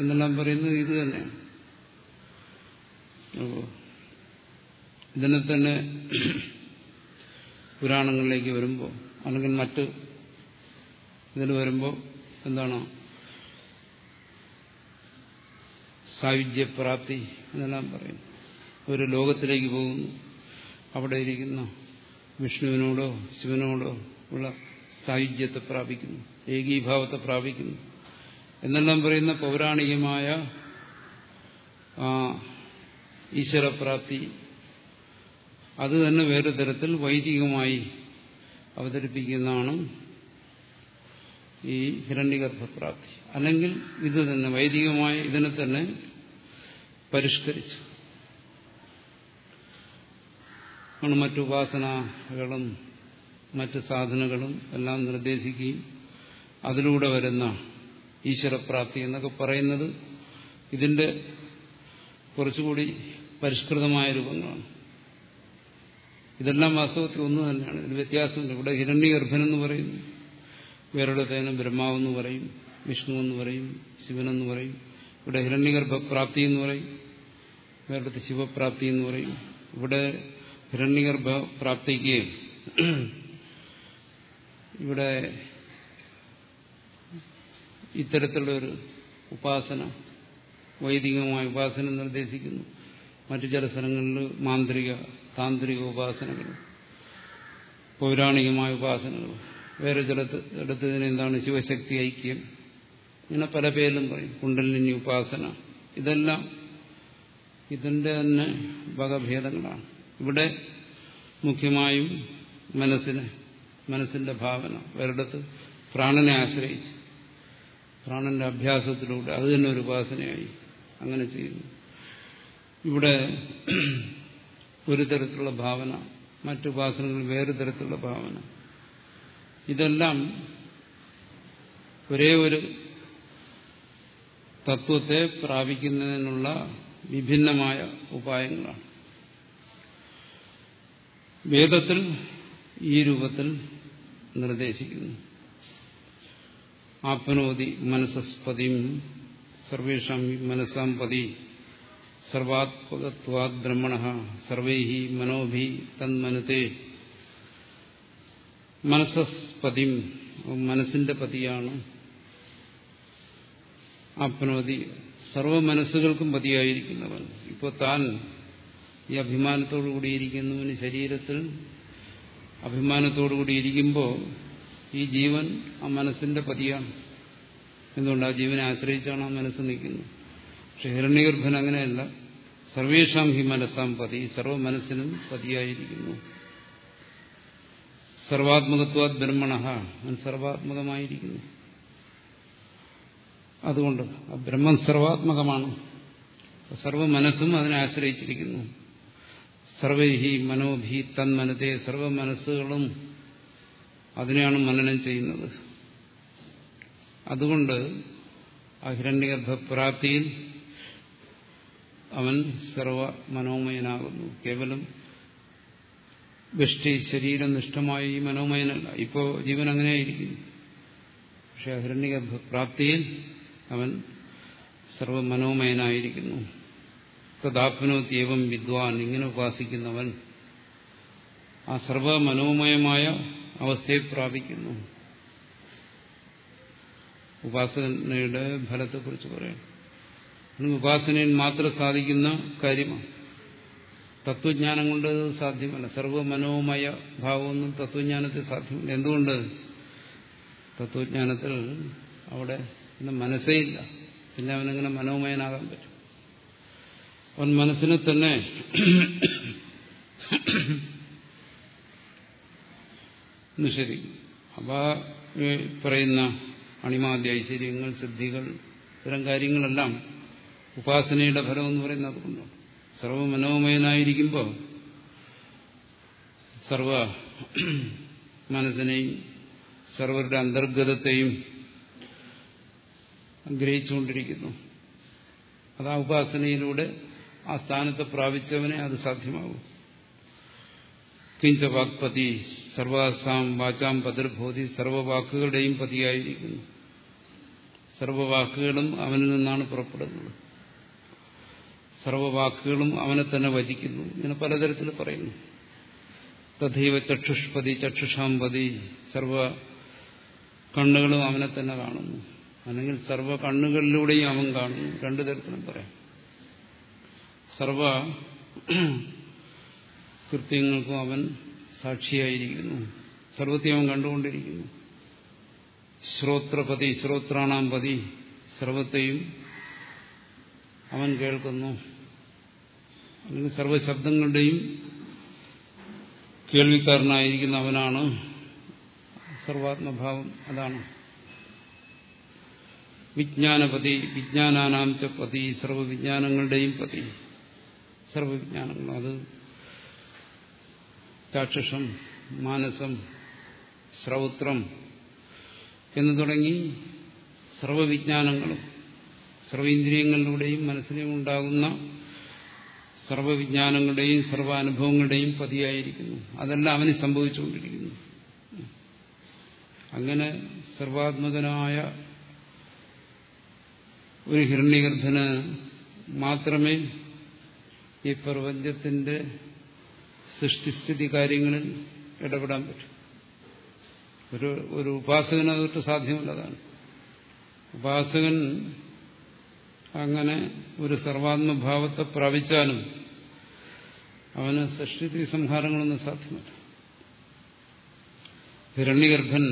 എന്നെല്ലാം പറയുന്നത് ഇത് തന്നെയാണ്. അപ്പോൾ ഇതിനെ തന്നെ പുരാണങ്ങളിലേക്ക് വരുമ്പോൾ അല്ലെങ്കിൽ മറ്റ് ഇതിൽ വരുമ്പോൾ എന്താണ്? സായുജ്യപ്രാപ്തി എന്നെല്ലാം പറയുന്നു ഒരു ലോകത്തിലേക്ക് പോകുന്നു. അവിടെ ഇരിക്കുന്ന വിഷ്ണുവിനോടോ ശിവനോടോ ഉള്ള സായുജ്യത്തെ പ്രാപിക്കുന്നു. ഏകീഭാവത്തെ പ്രാപിക്കുന്നു. എന്നെല്ലാം പറയുന്ന പൗരാണികമായ ഈശ്വരപ്രാപ്തി. അത് തന്നെ വേറെ തരത്തിൽ വൈദികമായി അവതരിപ്പിക്കുന്നതാണ് ഈ ഹിരണ്യഗർഭപ്രാപ്തി. അല്ലെങ്കിൽ ഇത് തന്നെ വൈദികമായ ഇതിനെ തന്നെ പരിഷ്കരിച്ചു. ആണ് മറ്റുപാസനകളും മറ്റ് സാധനകളും എല്ലാം നിർദ്ദേശിക്കുകയും അതിലൂടെ വരുന്ന ഈശ്വരപ്രാപ്തി എന്നൊക്കെ പറയുന്നത് ഇതിന്റെ കുറച്ചുകൂടി പരിഷ്കൃതമായ രൂപങ്ങളാണ്. ഇതെല്ലാം വാസ്തവത്തിൽ ഒന്ന് തന്നെയാണ്. ഇതിന് വ്യത്യാസമില്ല. ഇവിടെ ഹിരണ്യഗർഭൻ എന്ന് പറയുന്നു. വേറൊരിടത്തേനും ബ്രഹ്മാവെന്ന് പറയും വിഷ്ണു എന്ന് പറയും ശിവനെന്ന് പറയും ഇവിടെ ഹിരണ്യഗർഭപ്രാപ്തി എന്ന് പറയും വേറൊരിടത്ത് ശിവപ്രാപ്തി എന്ന് പറയും. ഇവിടെ ഹിരണ്യഗർഭപ്രാപ്തിക്ക് ഇവിടെ ഇത്തരത്തിലുള്ള ഒരു ഉപാസന വൈദികമായ ഉപാസന നിർദ്ദേശിക്കുന്നു. മറ്റു ചില സ്ഥലങ്ങളിൽ മാന്ത്രിക താന്ത്രിക ഉപാസനകൾ പൗരാണികമായ ഉപാസനകൾ. വേറെ ചിലത്ത് എടുത്തതിന് എന്താണ് ശിവശക്തി ഐക്യം? ഇങ്ങനെ പല പേരിലും പറയും. കുണ്ടലിനി ഉപാസന. ഇതെല്ലാം ഇതിന്റെ തന്നെ വകഭേദങ്ങളാണ്. ഇവിടെ മുഖ്യമായും മനസ്സിനെ മനസ്സിന്റെ ഭാവന. വേറിടത്ത് പ്രാണനെ ആശ്രയിച്ച് പ്രാണന്റെ അഭ്യാസത്തിലൂടെ അത് തന്നെ ഒരു ഉപാസനയായി അങ്ങനെ ചെയ്യുന്നു. ഇവിടെ ഒരു തരത്തിലുള്ള ഭാവന മറ്റുപാസനകൾ വേറെ തരത്തിലുള്ള ഭാവന. ഇതെല്ലാം ഒരേ ഒരു തത്വത്തെ പ്രാപിക്കുന്നതിനുള്ള വിഭിന്നമായ ഉപായങ്ങളാണ്. വേദത്തിൽ ഈ രൂപത്തിൽ നിർദ്ദേശിക്കുന്നു. ആപ്നോതി മനസ്സസ്പതിം സർവേഷാം മനസ്സാം പതി സർവാത്മകത്വാദ് ബ്രഹ്മണ സർവൈ മനോഭി തന്മനത്തെ മനസ്സസ്പതിം മനസ്സിന്റെ പതിയാണ്. ആപ്നോതി സർവ മനസ്സുകൾക്കും പതിയായിരിക്കുന്നവൻ. ഇപ്പോൾ താൻ ഈ അഭിമാനത്തോടു കൂടിയിരിക്കുന്നവന് ശരീരത്തിൽ അഭിമാനത്തോടു കൂടിയിരിക്കുമ്പോൾ ഈ ജീവൻ ആ മനസ്സിന്റെ പതിയാണ്. എന്തുകൊണ്ട്? ആ ജീവനെ ആശ്രയിച്ചാണ് ആ മനസ്സ് നിൽക്കുന്നത്. പക്ഷെ ഹിരണ്യഗർഭൻ അങ്ങനെയല്ല. സർവേഷാം ഹി മനസ്സാം പതി. സർവ മനസ്സിനും പതിയായിരിക്കുന്നു. സർവാത്മകത്വാത് ബ്രഹ്മണ അവൻ സർവാത്മകമായിരിക്കുന്നു. അതുകൊണ്ട് ആ ബ്രഹ്മം സർവാത്മകമാണ്. സർവ മനസ്സും അതിനെ ആശ്രയിച്ചിരിക്കുന്നു. സർവൈഹി മനോഭി തന്മനത്തെ സർവ മനസ്സുകളും അതിനെയാണ് മനനം ചെയ്യുന്നത്. അതുകൊണ്ട് ആ ഹിരണ്യഗർഭപ്രാപ്തിയിൽ അവൻ സർവ മനോമയനാകുന്നു. കേവലം വ്യഷ്ടി ശരീരനിഷ്ഠമായ ഈ മനോമയനല്ല. ഇപ്പോൾ ജീവൻ അങ്ങനെയായിരിക്കുന്നു. പക്ഷെ ഹിരണ്യഗർഭപ്രാപ്തിയിൽ അവൻ സർവമനോമയനായിരിക്കുന്നു. തദാപ്നോത്യവം വിദ്വാൻ ഇങ്ങനെ ഉപാസിക്കുന്നവൻ ആ സർവമനോമയമായ അവസ്ഥയെ പ്രാപിക്കുന്നു. ഉപാസനയുടെ ഫലത്തെക്കുറിച്ച് പറയാം. ഉപാസനയിൽ മാത്രം സാധിക്കുന്ന കാര്യമാണ്. തത്വജ്ഞാനം കൊണ്ട് സാധ്യമല്ല. സർവമനോമയ ഭാവമൊന്നും തത്വജ്ഞാനത്തിൽ സാധ്യമല്ല. എന്തുകൊണ്ട്? തത്വജ്ഞാനത്തിൽ അവിടെ മനസ്സേ ഇല്ല. പിന്നെ അവനങ്ങനെ മനോമയനാകാൻ പറ്റും. അവൻ മനസ്സിനെ തന്നെ നിഷേധിക്കും. അപ്പൊ പറയുന്ന അണിമാദ്യ ഐശ്വര്യങ്ങൾ സിദ്ധികൾ ഇത്തരം കാര്യങ്ങളെല്ലാം ഉപാസനയുടെ ഫലം എന്ന് പറയുന്നത് അതുകൊണ്ടാണ് സർവമനോമയനായിരിക്കുമ്പോൾ സർവ മനസ്സിനെയും സർവരുടെ അന്തർഗതത്തെയും ഗ്രഹിച്ചുകൊണ്ടിരിക്കുന്നു. അത് ആ ഉപാസനയിലൂടെ ആ സ്ഥാനത്ത് പ്രാപിച്ചവനെ അത് സാധ്യമാകും. കിഞ്ച വാക്പതി സർവാസാം വാചാം പതിർഭൂതി സർവവാക്കുകളുടെയും പതിയായിരിക്കുന്നു. സർവവാക്കുകളും അവനിൽ നിന്നാണ് പുറപ്പെടുന്നത്. സർവവാക്കുകളും അവനെ തന്നെ വചിക്കുന്നു. ഇങ്ങനെ പലതരത്തിൽ പറയുന്നു. തഥൈവ ചക്ഷുഷ്പതി ചക്ഷുഷാമ്പതി സർവ കണ്ണുകളും അവനെ തന്നെ കാണുന്നു. അല്ലെങ്കിൽ സർവ കണ്ണുകളിലൂടെയും അവൻ കാണുന്നു. രണ്ടു തരത്തിലും പറയാം. സർവ കൃത്യങ്ങൾക്കും അവൻ സാക്ഷിയായിരിക്കുന്നു. സർവത്തെയും അവൻ കണ്ടുകൊണ്ടിരിക്കുന്നു. ശ്രോത്രപതി ശ്രോത്രാണാം പതി സർവത്തെയും അവൻ കേൾക്കുന്നു. സർവശബ്ദങ്ങളുടെയും കേൾവിക്കാരനായിരിക്കുന്ന അവനാണ് സർവാത്മഭാവം. അതാണ്. വിജ്ഞാനപതി വിജ്ഞാനാനാം ച പതി സർവവിജ്ഞാനങ്ങളുടെയും പതി. സർവവിജ്ഞാനങ്ങൾ. അത് ചാക്ഷുഷം മാനസം ശ്രൗത്രം എന്ന് തുടങ്ങി സർവവിജ്ഞാനങ്ങളും സർവേന്ദ്രിയങ്ങളിലൂടെയും മനസ്സിലും ഉണ്ടാകുന്ന സർവവിജ്ഞാനങ്ങളുടെയും സർവാനുഭവങ്ങളുടെയും പതിയായിരിക്കുന്നു. അതെല്ലാം അവന് സംഭവിച്ചുകൊണ്ടിരിക്കുന്നു. അങ്ങനെ സർവാത്മകനായ ഒരു ഹിരണ്യഗർഭന് മാത്രമേ ഈ പ്രപഞ്ചത്തിന്റെ സൃഷ്ടിസ്ഥിതി കാര്യങ്ങളിൽ ഇടപെടാൻ പറ്റും. ഒരു ഒരു ഉപാസകന് അതൊട്ട് സാധ്യമല്ലതാണ്. ഉപാസകൻ അങ്ങനെ ഒരു സർവാത്മഭാവത്തെ പ്രാപിച്ചാലും അവന് സൃഷ്ടി സംഹാരങ്ങളൊന്നും സാധ്യമല്ല. ഹിരണ്യഗർഭൻ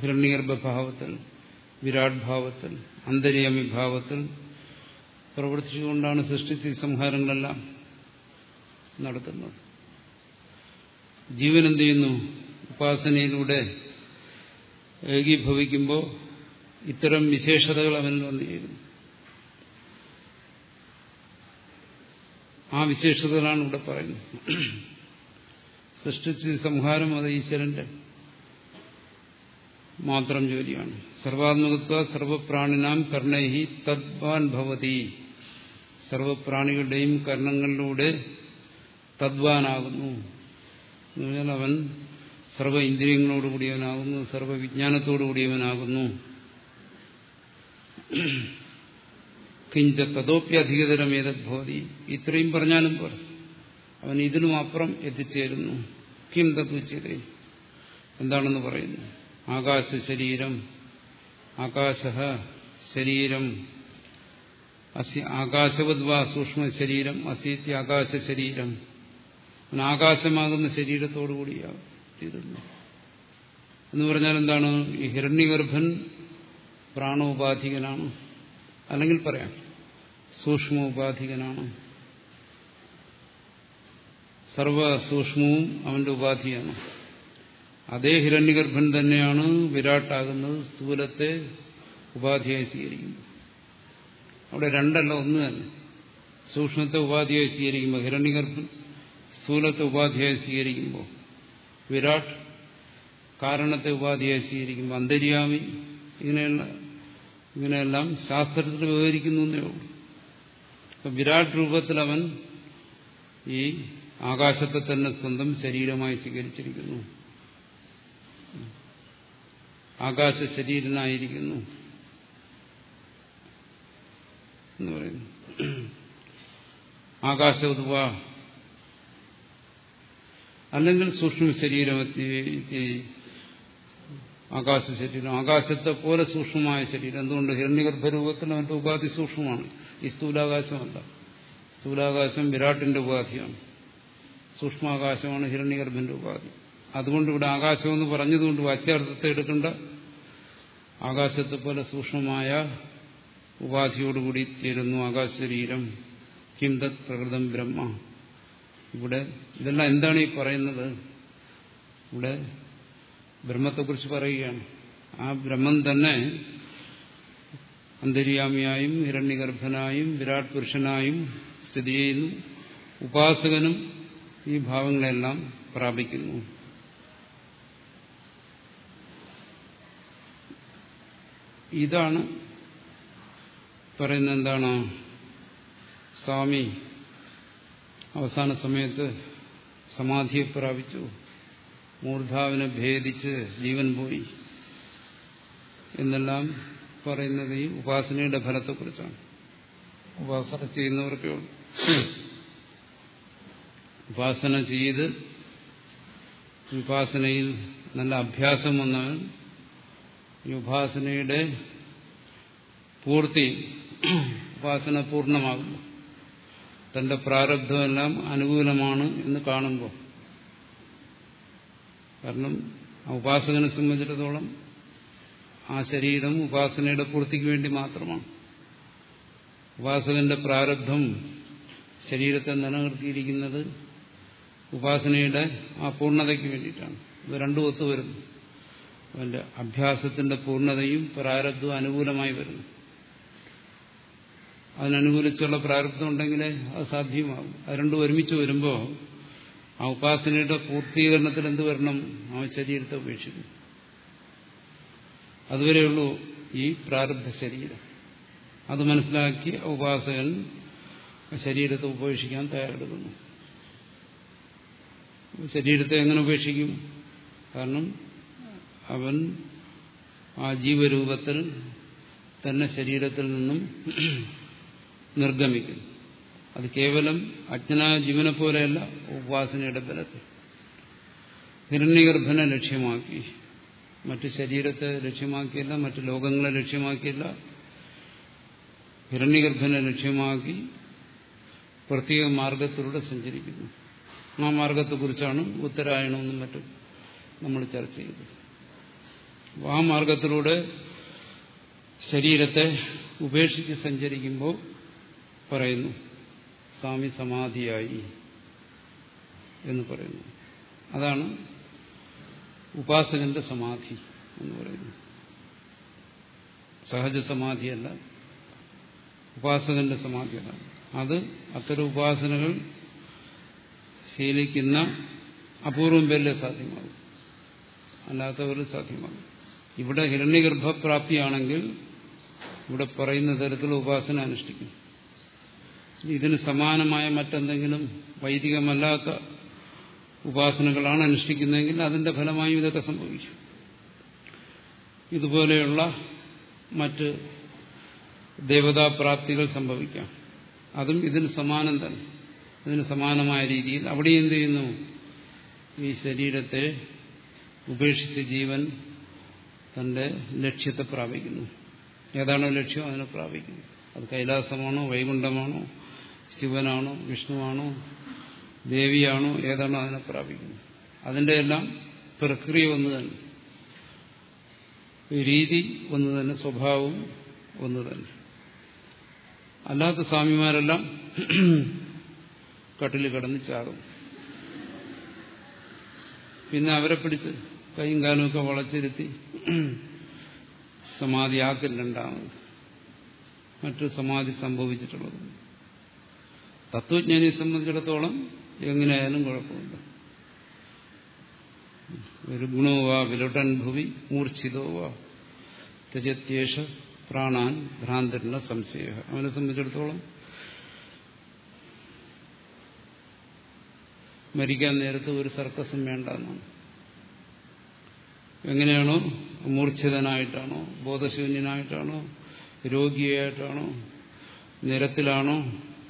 ഹിരണ്യഗർഭഭാവത്തിൽ വിരാട് ഭാവത്തിൽ അന്തര്യാമി ഭാവത്തിൽ പ്രവർത്തിച്ചുകൊണ്ടാണ് സൃഷ്ടി സംഹാരങ്ങളെല്ലാം നടത്തുന്നത്. ജീവൻ എന്ത് ചെയ്യുന്നു? ഉപാസനയിലൂടെ ഏകീഭവിക്കുമ്പോൾ ഇത്തരം വിശേഷതകൾ അവനിൽ വന്നു ചേരുന്നു. ആ വിശേഷതകളാണ് ഇവിടെ പറയുന്നത്. സൃഷ്ടിച്ച് സംഹാരം അത് ഈശ്വരന്റെ മാത്രം ജോലിയാണ്. സർവാത്മകത്വ സർവപ്രാണിനാം കർണൈഹി തദ്വാൻ ഭവതി. സർവപ്രാണികളുടെയും കർണങ്ങളിലൂടെ തദ്വാനാകുന്നു. എന്ന് അവൻ സർവ ഇന്ദ്രിയങ്ങളോടുകൂടിയവനാകുന്നു സർവവിജ്ഞാനത്തോടുകൂടിയവനാകുന്നു കിഞ്ച തതോപ്യധികതരം ഏതദ്ഭവതി ഇത്രയും പറഞ്ഞാലും പോലെ അവൻ ഇതിനും അപ്പുറം എത്തിച്ചേരുന്നു. കിം തദ്വച്യത എന്താണെന്ന് പറയുന്നു? ആകാശ ശരീരം. ആകാശ ശരീരം. അസി ആകാശവദ്വാ സൂക്ഷ്മ ശരീരം. അസീത്തി ആകാശ ശരീരം. ആകാശമാകുന്ന ശരീരത്തോടുകൂടിയായിരുന്നു എന്ന് പറഞ്ഞാൽ എന്താണ്? ഈ ഹിരണ്യഗർഭൻ പ്രാണോപാധികനാണ്. അല്ലെങ്കിൽ പറയാം സൂക്ഷ്മോപാധികനാണ്. സർവസൂക്ഷ്മവും അവന്റെ ഉപാധിയാണ്. അതേ ഹിരണ്യഗർഭൻ തന്നെയാണ് വിരാട്ടാകുന്നത് സ്ഥൂലത്തെ ഉപാധിയായി സ്വീകരിക്കുന്നത്. അവിടെ രണ്ടല്ല ഒന്ന് തന്നെ. സൂക്ഷ്മത്തെ ഉപാധിയായി സ്വീകരിക്കുമ്പോൾ ഹിരണ്യഗർഭൻ സ്ഥൂലത്തെ ഉപാധിയായി സ്വീകരിക്കുമ്പോൾ വിരാട് കാരണത്തെ ഉപാധിയായി സ്വീകരിക്കുമ്പോൾ അന്തര്യാമി ഇങ്ങനെയുള്ള ഇങ്ങനെയെല്ലാം ശാസ്ത്രത്തിൽ വിവരിക്കുന്നു വിരാട് രൂപത്തിൽ അവൻ ഈ ആകാശത്തെ തന്നെ സ്വന്തം ശരീരമായി സ്വീകരിച്ചിരിക്കുന്നു. ആകാശ ശരീരനായിരിക്കുന്നു എന്ന് പറയുന്നു. ആകാശ ഉദ്വ അല്ലെങ്കിൽ സൂക്ഷ്മ ശരീരമെത്തി ആകാശ ശരീരം ആകാശത്തെ പോലെ സൂക്ഷ്മമായ ശരീരം. എന്തുകൊണ്ട്? ഹിരണ്യഗർഭരൂപത്തിൽ അവന്റെ ഉപാധി സൂക്ഷ്മമാണ്. ഈ സ്ഥൂലാകാശമല്ല. സ്ഥൂലാകാശം വിരാട്ടിന്റെ ഉപാധിയാണ്. സൂക്ഷ്മാകാശമാണ് ഹിരണ്യഗർഭന്റെ ഉപാധി. അതുകൊണ്ട് ഇവിടെ ആകാശം എന്ന് പറഞ്ഞതുകൊണ്ട് വാച്യാർത്ഥത്തെ എടുക്കേണ്ട. ആകാശത്തെ പോലെ സൂക്ഷ്മമായ ഉപാധിയോടുകൂടി തീരുന്നു ആകാശ ശരീരം കിംതത് പ്രകൃതം ബ്രഹ്മ. ഇവിടെ ഇതെല്ലാം എന്താണ് ഈ പറയുന്നത്? ഇവിടെ ബ്രഹ്മത്തെക്കുറിച്ച് പറയുകയാണ്. ആ ബ്രഹ്മം തന്നെ അന്തര്യാമിയായും ഹിരണ്യഗർഭനായും വിരാട് പുരുഷനായും സ്ഥിതി ചെയ്യുന്നു. ഉപാസകനും ഈ ഭാവങ്ങളെല്ലാം പ്രാപിക്കുന്നു. ഇതാണ് പറയുന്ന എന്താണ്? സ്വാമി അവസാന സമയത്ത് സമാധിയെ പ്രാപിച്ചു. മൂർധാവിനെ ഭേദിച്ച് ജീവൻ പോയി എന്നെല്ലാം പറയുന്നത് ഈ ഉപാസനയുടെ ഫലത്തെക്കുറിച്ചാണ്. ഉപാസന ചെയ്യുന്നവർക്കേ ഉള്ളൂ. ഉപാസന ചെയ്ത് ഉപാസനയിൽ നല്ല അഭ്യാസം വന്നവൻ ഈ ഉപാസനയുടെ പൂർത്തി ഉപാസന പൂർണമാകുന്നു. തന്റെ പ്രാരബ്ധമെല്ലാം അനുകൂലമാണ് എന്ന് കാണുമ്പോൾ കാരണം ഉപാസകനെ സംബന്ധിച്ചിടത്തോളം ആ ശരീരം ഉപാസനയുടെ പൂർത്തിക്ക് വേണ്ടി മാത്രമാണ്. ഉപാസകന്റെ പ്രാരബ്ധം ശരീരത്തെ നിലനിർത്തിയിരിക്കുന്നത് ഉപാസനയുടെ ആ പൂർണതയ്ക്ക് വേണ്ടിയിട്ടാണ്. ഇത് രണ്ടും ഒത്തുവരുന്നു അവന്റെ അഭ്യാസത്തിന്റെ പൂർണതയും പ്രാരബ്ധവും അനുകൂലമായി വരുന്നു. അതിനനുകൂലിച്ചുള്ള പ്രാരബ്ധം ഉണ്ടെങ്കിലേ അത് സാധ്യമാകും. അത് രണ്ടും ഒരുമിച്ച് വരുമ്പോൾ ആ ഉപാസനയുടെ പൂർത്തീകരണത്തിൽ എന്ത് വരണം? ആ ശരീരത്തെ ഉപേക്ഷിക്കും. അതുവരെയുള്ളൂ ഈ പ്രാരബ്ധ ശരീരം. അത് മനസ്സിലാക്കി ഉപാസകൻ ശരീരത്തെ ഉപേക്ഷിക്കാൻ തയ്യാറെടുക്കുന്നു. ശരീരത്തെ എങ്ങനെ ഉപേക്ഷിക്കും? കാരണം അവൻ ആ ജീവരൂപത്തിൽ തന്നെ ശരീരത്തിൽ നിന്നും നിർഗമിക്കുന്നു. അത് കേവലം അജ്ഞനായ ജീവനെ പോലെയല്ല ഉപാസനയുടെ ബലത്തിൽ. ഹിരണ്യഗർഭനെ ലക്ഷ്യമാക്കി. മറ്റു ശരീരത്തെ ലക്ഷ്യമാക്കിയില്ല മറ്റു ലോകങ്ങളെ ലക്ഷ്യമാക്കിയില്ല. ഹിരണ്യഗർഭനെ ലക്ഷ്യമാക്കി പ്രത്യേക മാർഗത്തിലൂടെ സഞ്ചരിക്കുന്നു. ആ മാർഗത്തെക്കുറിച്ചാണ് ഉത്തരായണമെന്നും മറ്റും നമ്മൾ ചർച്ച ചെയ്തത്. ആ മാർഗത്തിലൂടെ ശരീരത്തെ ഉപേക്ഷിച്ച് സഞ്ചരിക്കുമ്പോൾ പറയുന്നു സ്വാമി സമാധിയായി എന്ന് പറയുന്നു. അതാണ് ഉപാസകന്റെ സമാധി എന്ന് പറയുന്നു സഹജ സമാധിയല്ല ഉപാസകന്റെ സമാധിയല്ല. അത് അത്തരം ഉപാസനകൾ ശീലിക്കുന്ന അപൂർവം പേരിലെ സാധ്യമാകും. അല്ലാത്തവർ സാധ്യമാകും. ഇവിടെ ഹിരണ്യഗർഭപ്രാപ്തിയാണെങ്കിൽ ഇവിടെ പറയുന്ന തരത്തിലുള്ള ഉപാസന അനുഷ്ഠിക്കും ഇതിന് സമാനമായ മറ്റെന്തെങ്കിലും വൈദികമല്ലാത്ത ഉപാസനകളാണ് അനുഷ്ഠിക്കുന്നതെങ്കിൽ അതിന്റെ ഫലമായും ഇതൊക്കെ സംഭവിക്കും. ഇതുപോലെയുള്ള മറ്റ് ദേവതാപ്രാപ്തികൾ സംഭവിക്കാം. അതും ഇതിന് സമാനം തന്നെ. ഇതിന് സമാനമായ രീതിയിൽ അവിടെ എന്ത് ചെയ്യുന്നു? ഈ ശരീരത്തെ ഉപേക്ഷിച്ച് ജീവൻ തന്റെ ലക്ഷ്യത്തെ പ്രാപിക്കുന്നു. ഏതാണോ ലക്ഷ്യം? അതിനെ പ്രാപിക്കുന്നു. അത് കൈലാസമാണോ? വൈകുണ്ഠമാണോ? ശിവനാണോ വിഷ്ണുവാണോ ദേവിയാണോ ഏതാണോ അതിനെ പ്രാപിക്കുന്നത് അതിന്റെ എല്ലാം പ്രക്രിയ ഒന്ന് തന്നെ. രീതി ഒന്ന് തന്നെ സ്വഭാവം ഒന്ന് തന്നെ. അല്ലാത്ത സ്വാമിമാരെല്ലാം കട്ടിൽ കിടന്ന് ചാകും. പിന്നെ അവരെ പിടിച്ച് കൈയും കാലുമൊക്കെ വളച്ചിരുത്തി സമാധിയാക്കില്ലണ്ടാവുന്നത് മറ്റു സമാധി സംഭവിച്ചിട്ടുള്ളത്. തത്വജ്ഞാനിയെ സംബന്ധിച്ചിടത്തോളം എങ്ങനെയായാലും കുഴപ്പമില്ല. ഒരു ഗുണോവാ വിലുടൻ ഭുവി മൂർച്ഛിതോവാ ത്യജത്യേഷ പ്രാണാൻ ഭ്രാന്തരുടെ സംശയ. അവനെ സംബന്ധിച്ചിടത്തോളം മരിക്കാൻ നേരത്ത് ഒരു സർക്കസും വേണ്ട എന്നാണ് എങ്ങനെയാണോ? മൂർച്ഛിതനായിട്ടാണോ? ബോധശൂന്യനായിട്ടാണോ? രോഗിയായിട്ടാണോ? നിരത്തിലാണോ?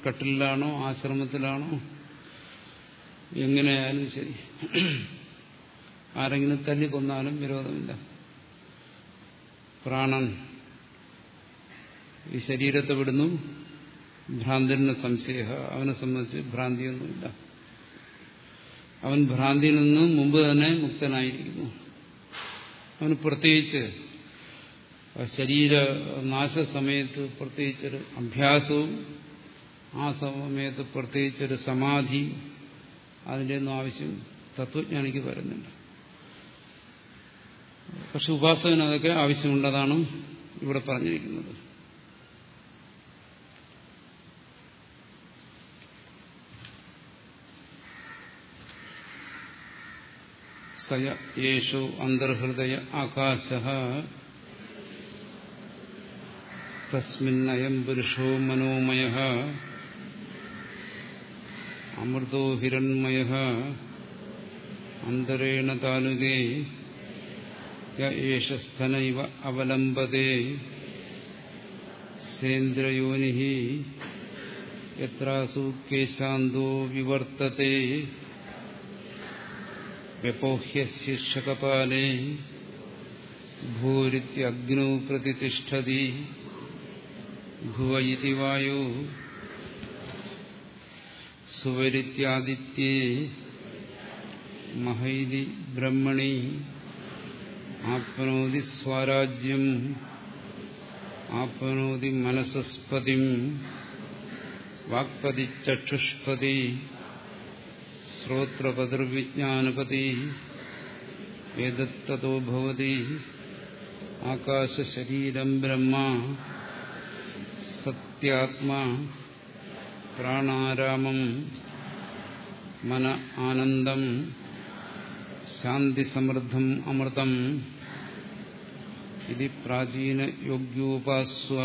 കട്ടിലാണോ ആശ്രമത്തിലാണോ എങ്ങനെയായാലും ശരി. ആരെങ്കിലും തല്ലി കൊന്നാലും വിരോധമില്ല. പ്രാണൻ ഈ ശരീരത്തെ വിടുന്നു. ഭ്രാന്തരിന് സംശയ അവനെ സംബന്ധിച്ച് ഭ്രാന്തിയൊന്നുമില്ല. അവൻ ഭ്രാന്തിയിൽ നിന്നും മുമ്പ് തന്നെ മുക്തനായിരിക്കുന്നു. അവന് പ്രത്യേകിച്ച് ശരീര നാശ സമയത്ത് പ്രത്യേകിച്ചൊരു അഭ്യാസവും ആ സമയത്ത് പ്രത്യേകിച്ചൊരു സമാധി അതിന്റെ ഒന്നും ആവശ്യം തത്വജ്ഞാനിക്ക് വരുന്നില്ല. പക്ഷെ ഉപാസകന് അതൊക്കെ ആവശ്യമുള്ളതാണ് ഇവിടെ പറഞ്ഞിരിക്കുന്നത്. സയ യേശു അന്തർഹൃദയ ആകാശ തസ്മിന്നയം പുരുഷോ മനോമയ അമൃതോ ഹിരൺമയ അന്തരേണ താലുകേ യേശസ്ഥന ഇവ അവലംബതേ. സേന്ദ്രയോനി യത്രാസു കേശാന്തോ വിവർത്തത്തെ വ്യപോഹ്യ ശീർഷകപാലേ. ഭൂരിത്യഗ്നൗ പ്രതിഷ്ഠതി. ഭുവ ഇതി വായു. സുവരിത്യാദിത്യേ മഹൈതി ബ്രഹ്മണി ആപ്നോതി സ്വരാജ്യം ആപ്നോതി മനസസ്പതി വാക്പതി ചക്ഷുഷ്പതി ശ്രോത്രപതിർവിജ്ഞാനപതി ഏതത്തോ ഭവതി ആകാശശരീരം ബ്രഹ്മ സത്യാത്മാ പ്രാണാരാമം മന ആനന്ദം ശാന്തിസമൃദ്ധം അമൃതം ഇത് പ്രാചീന യോഗ്യോപാസ്വ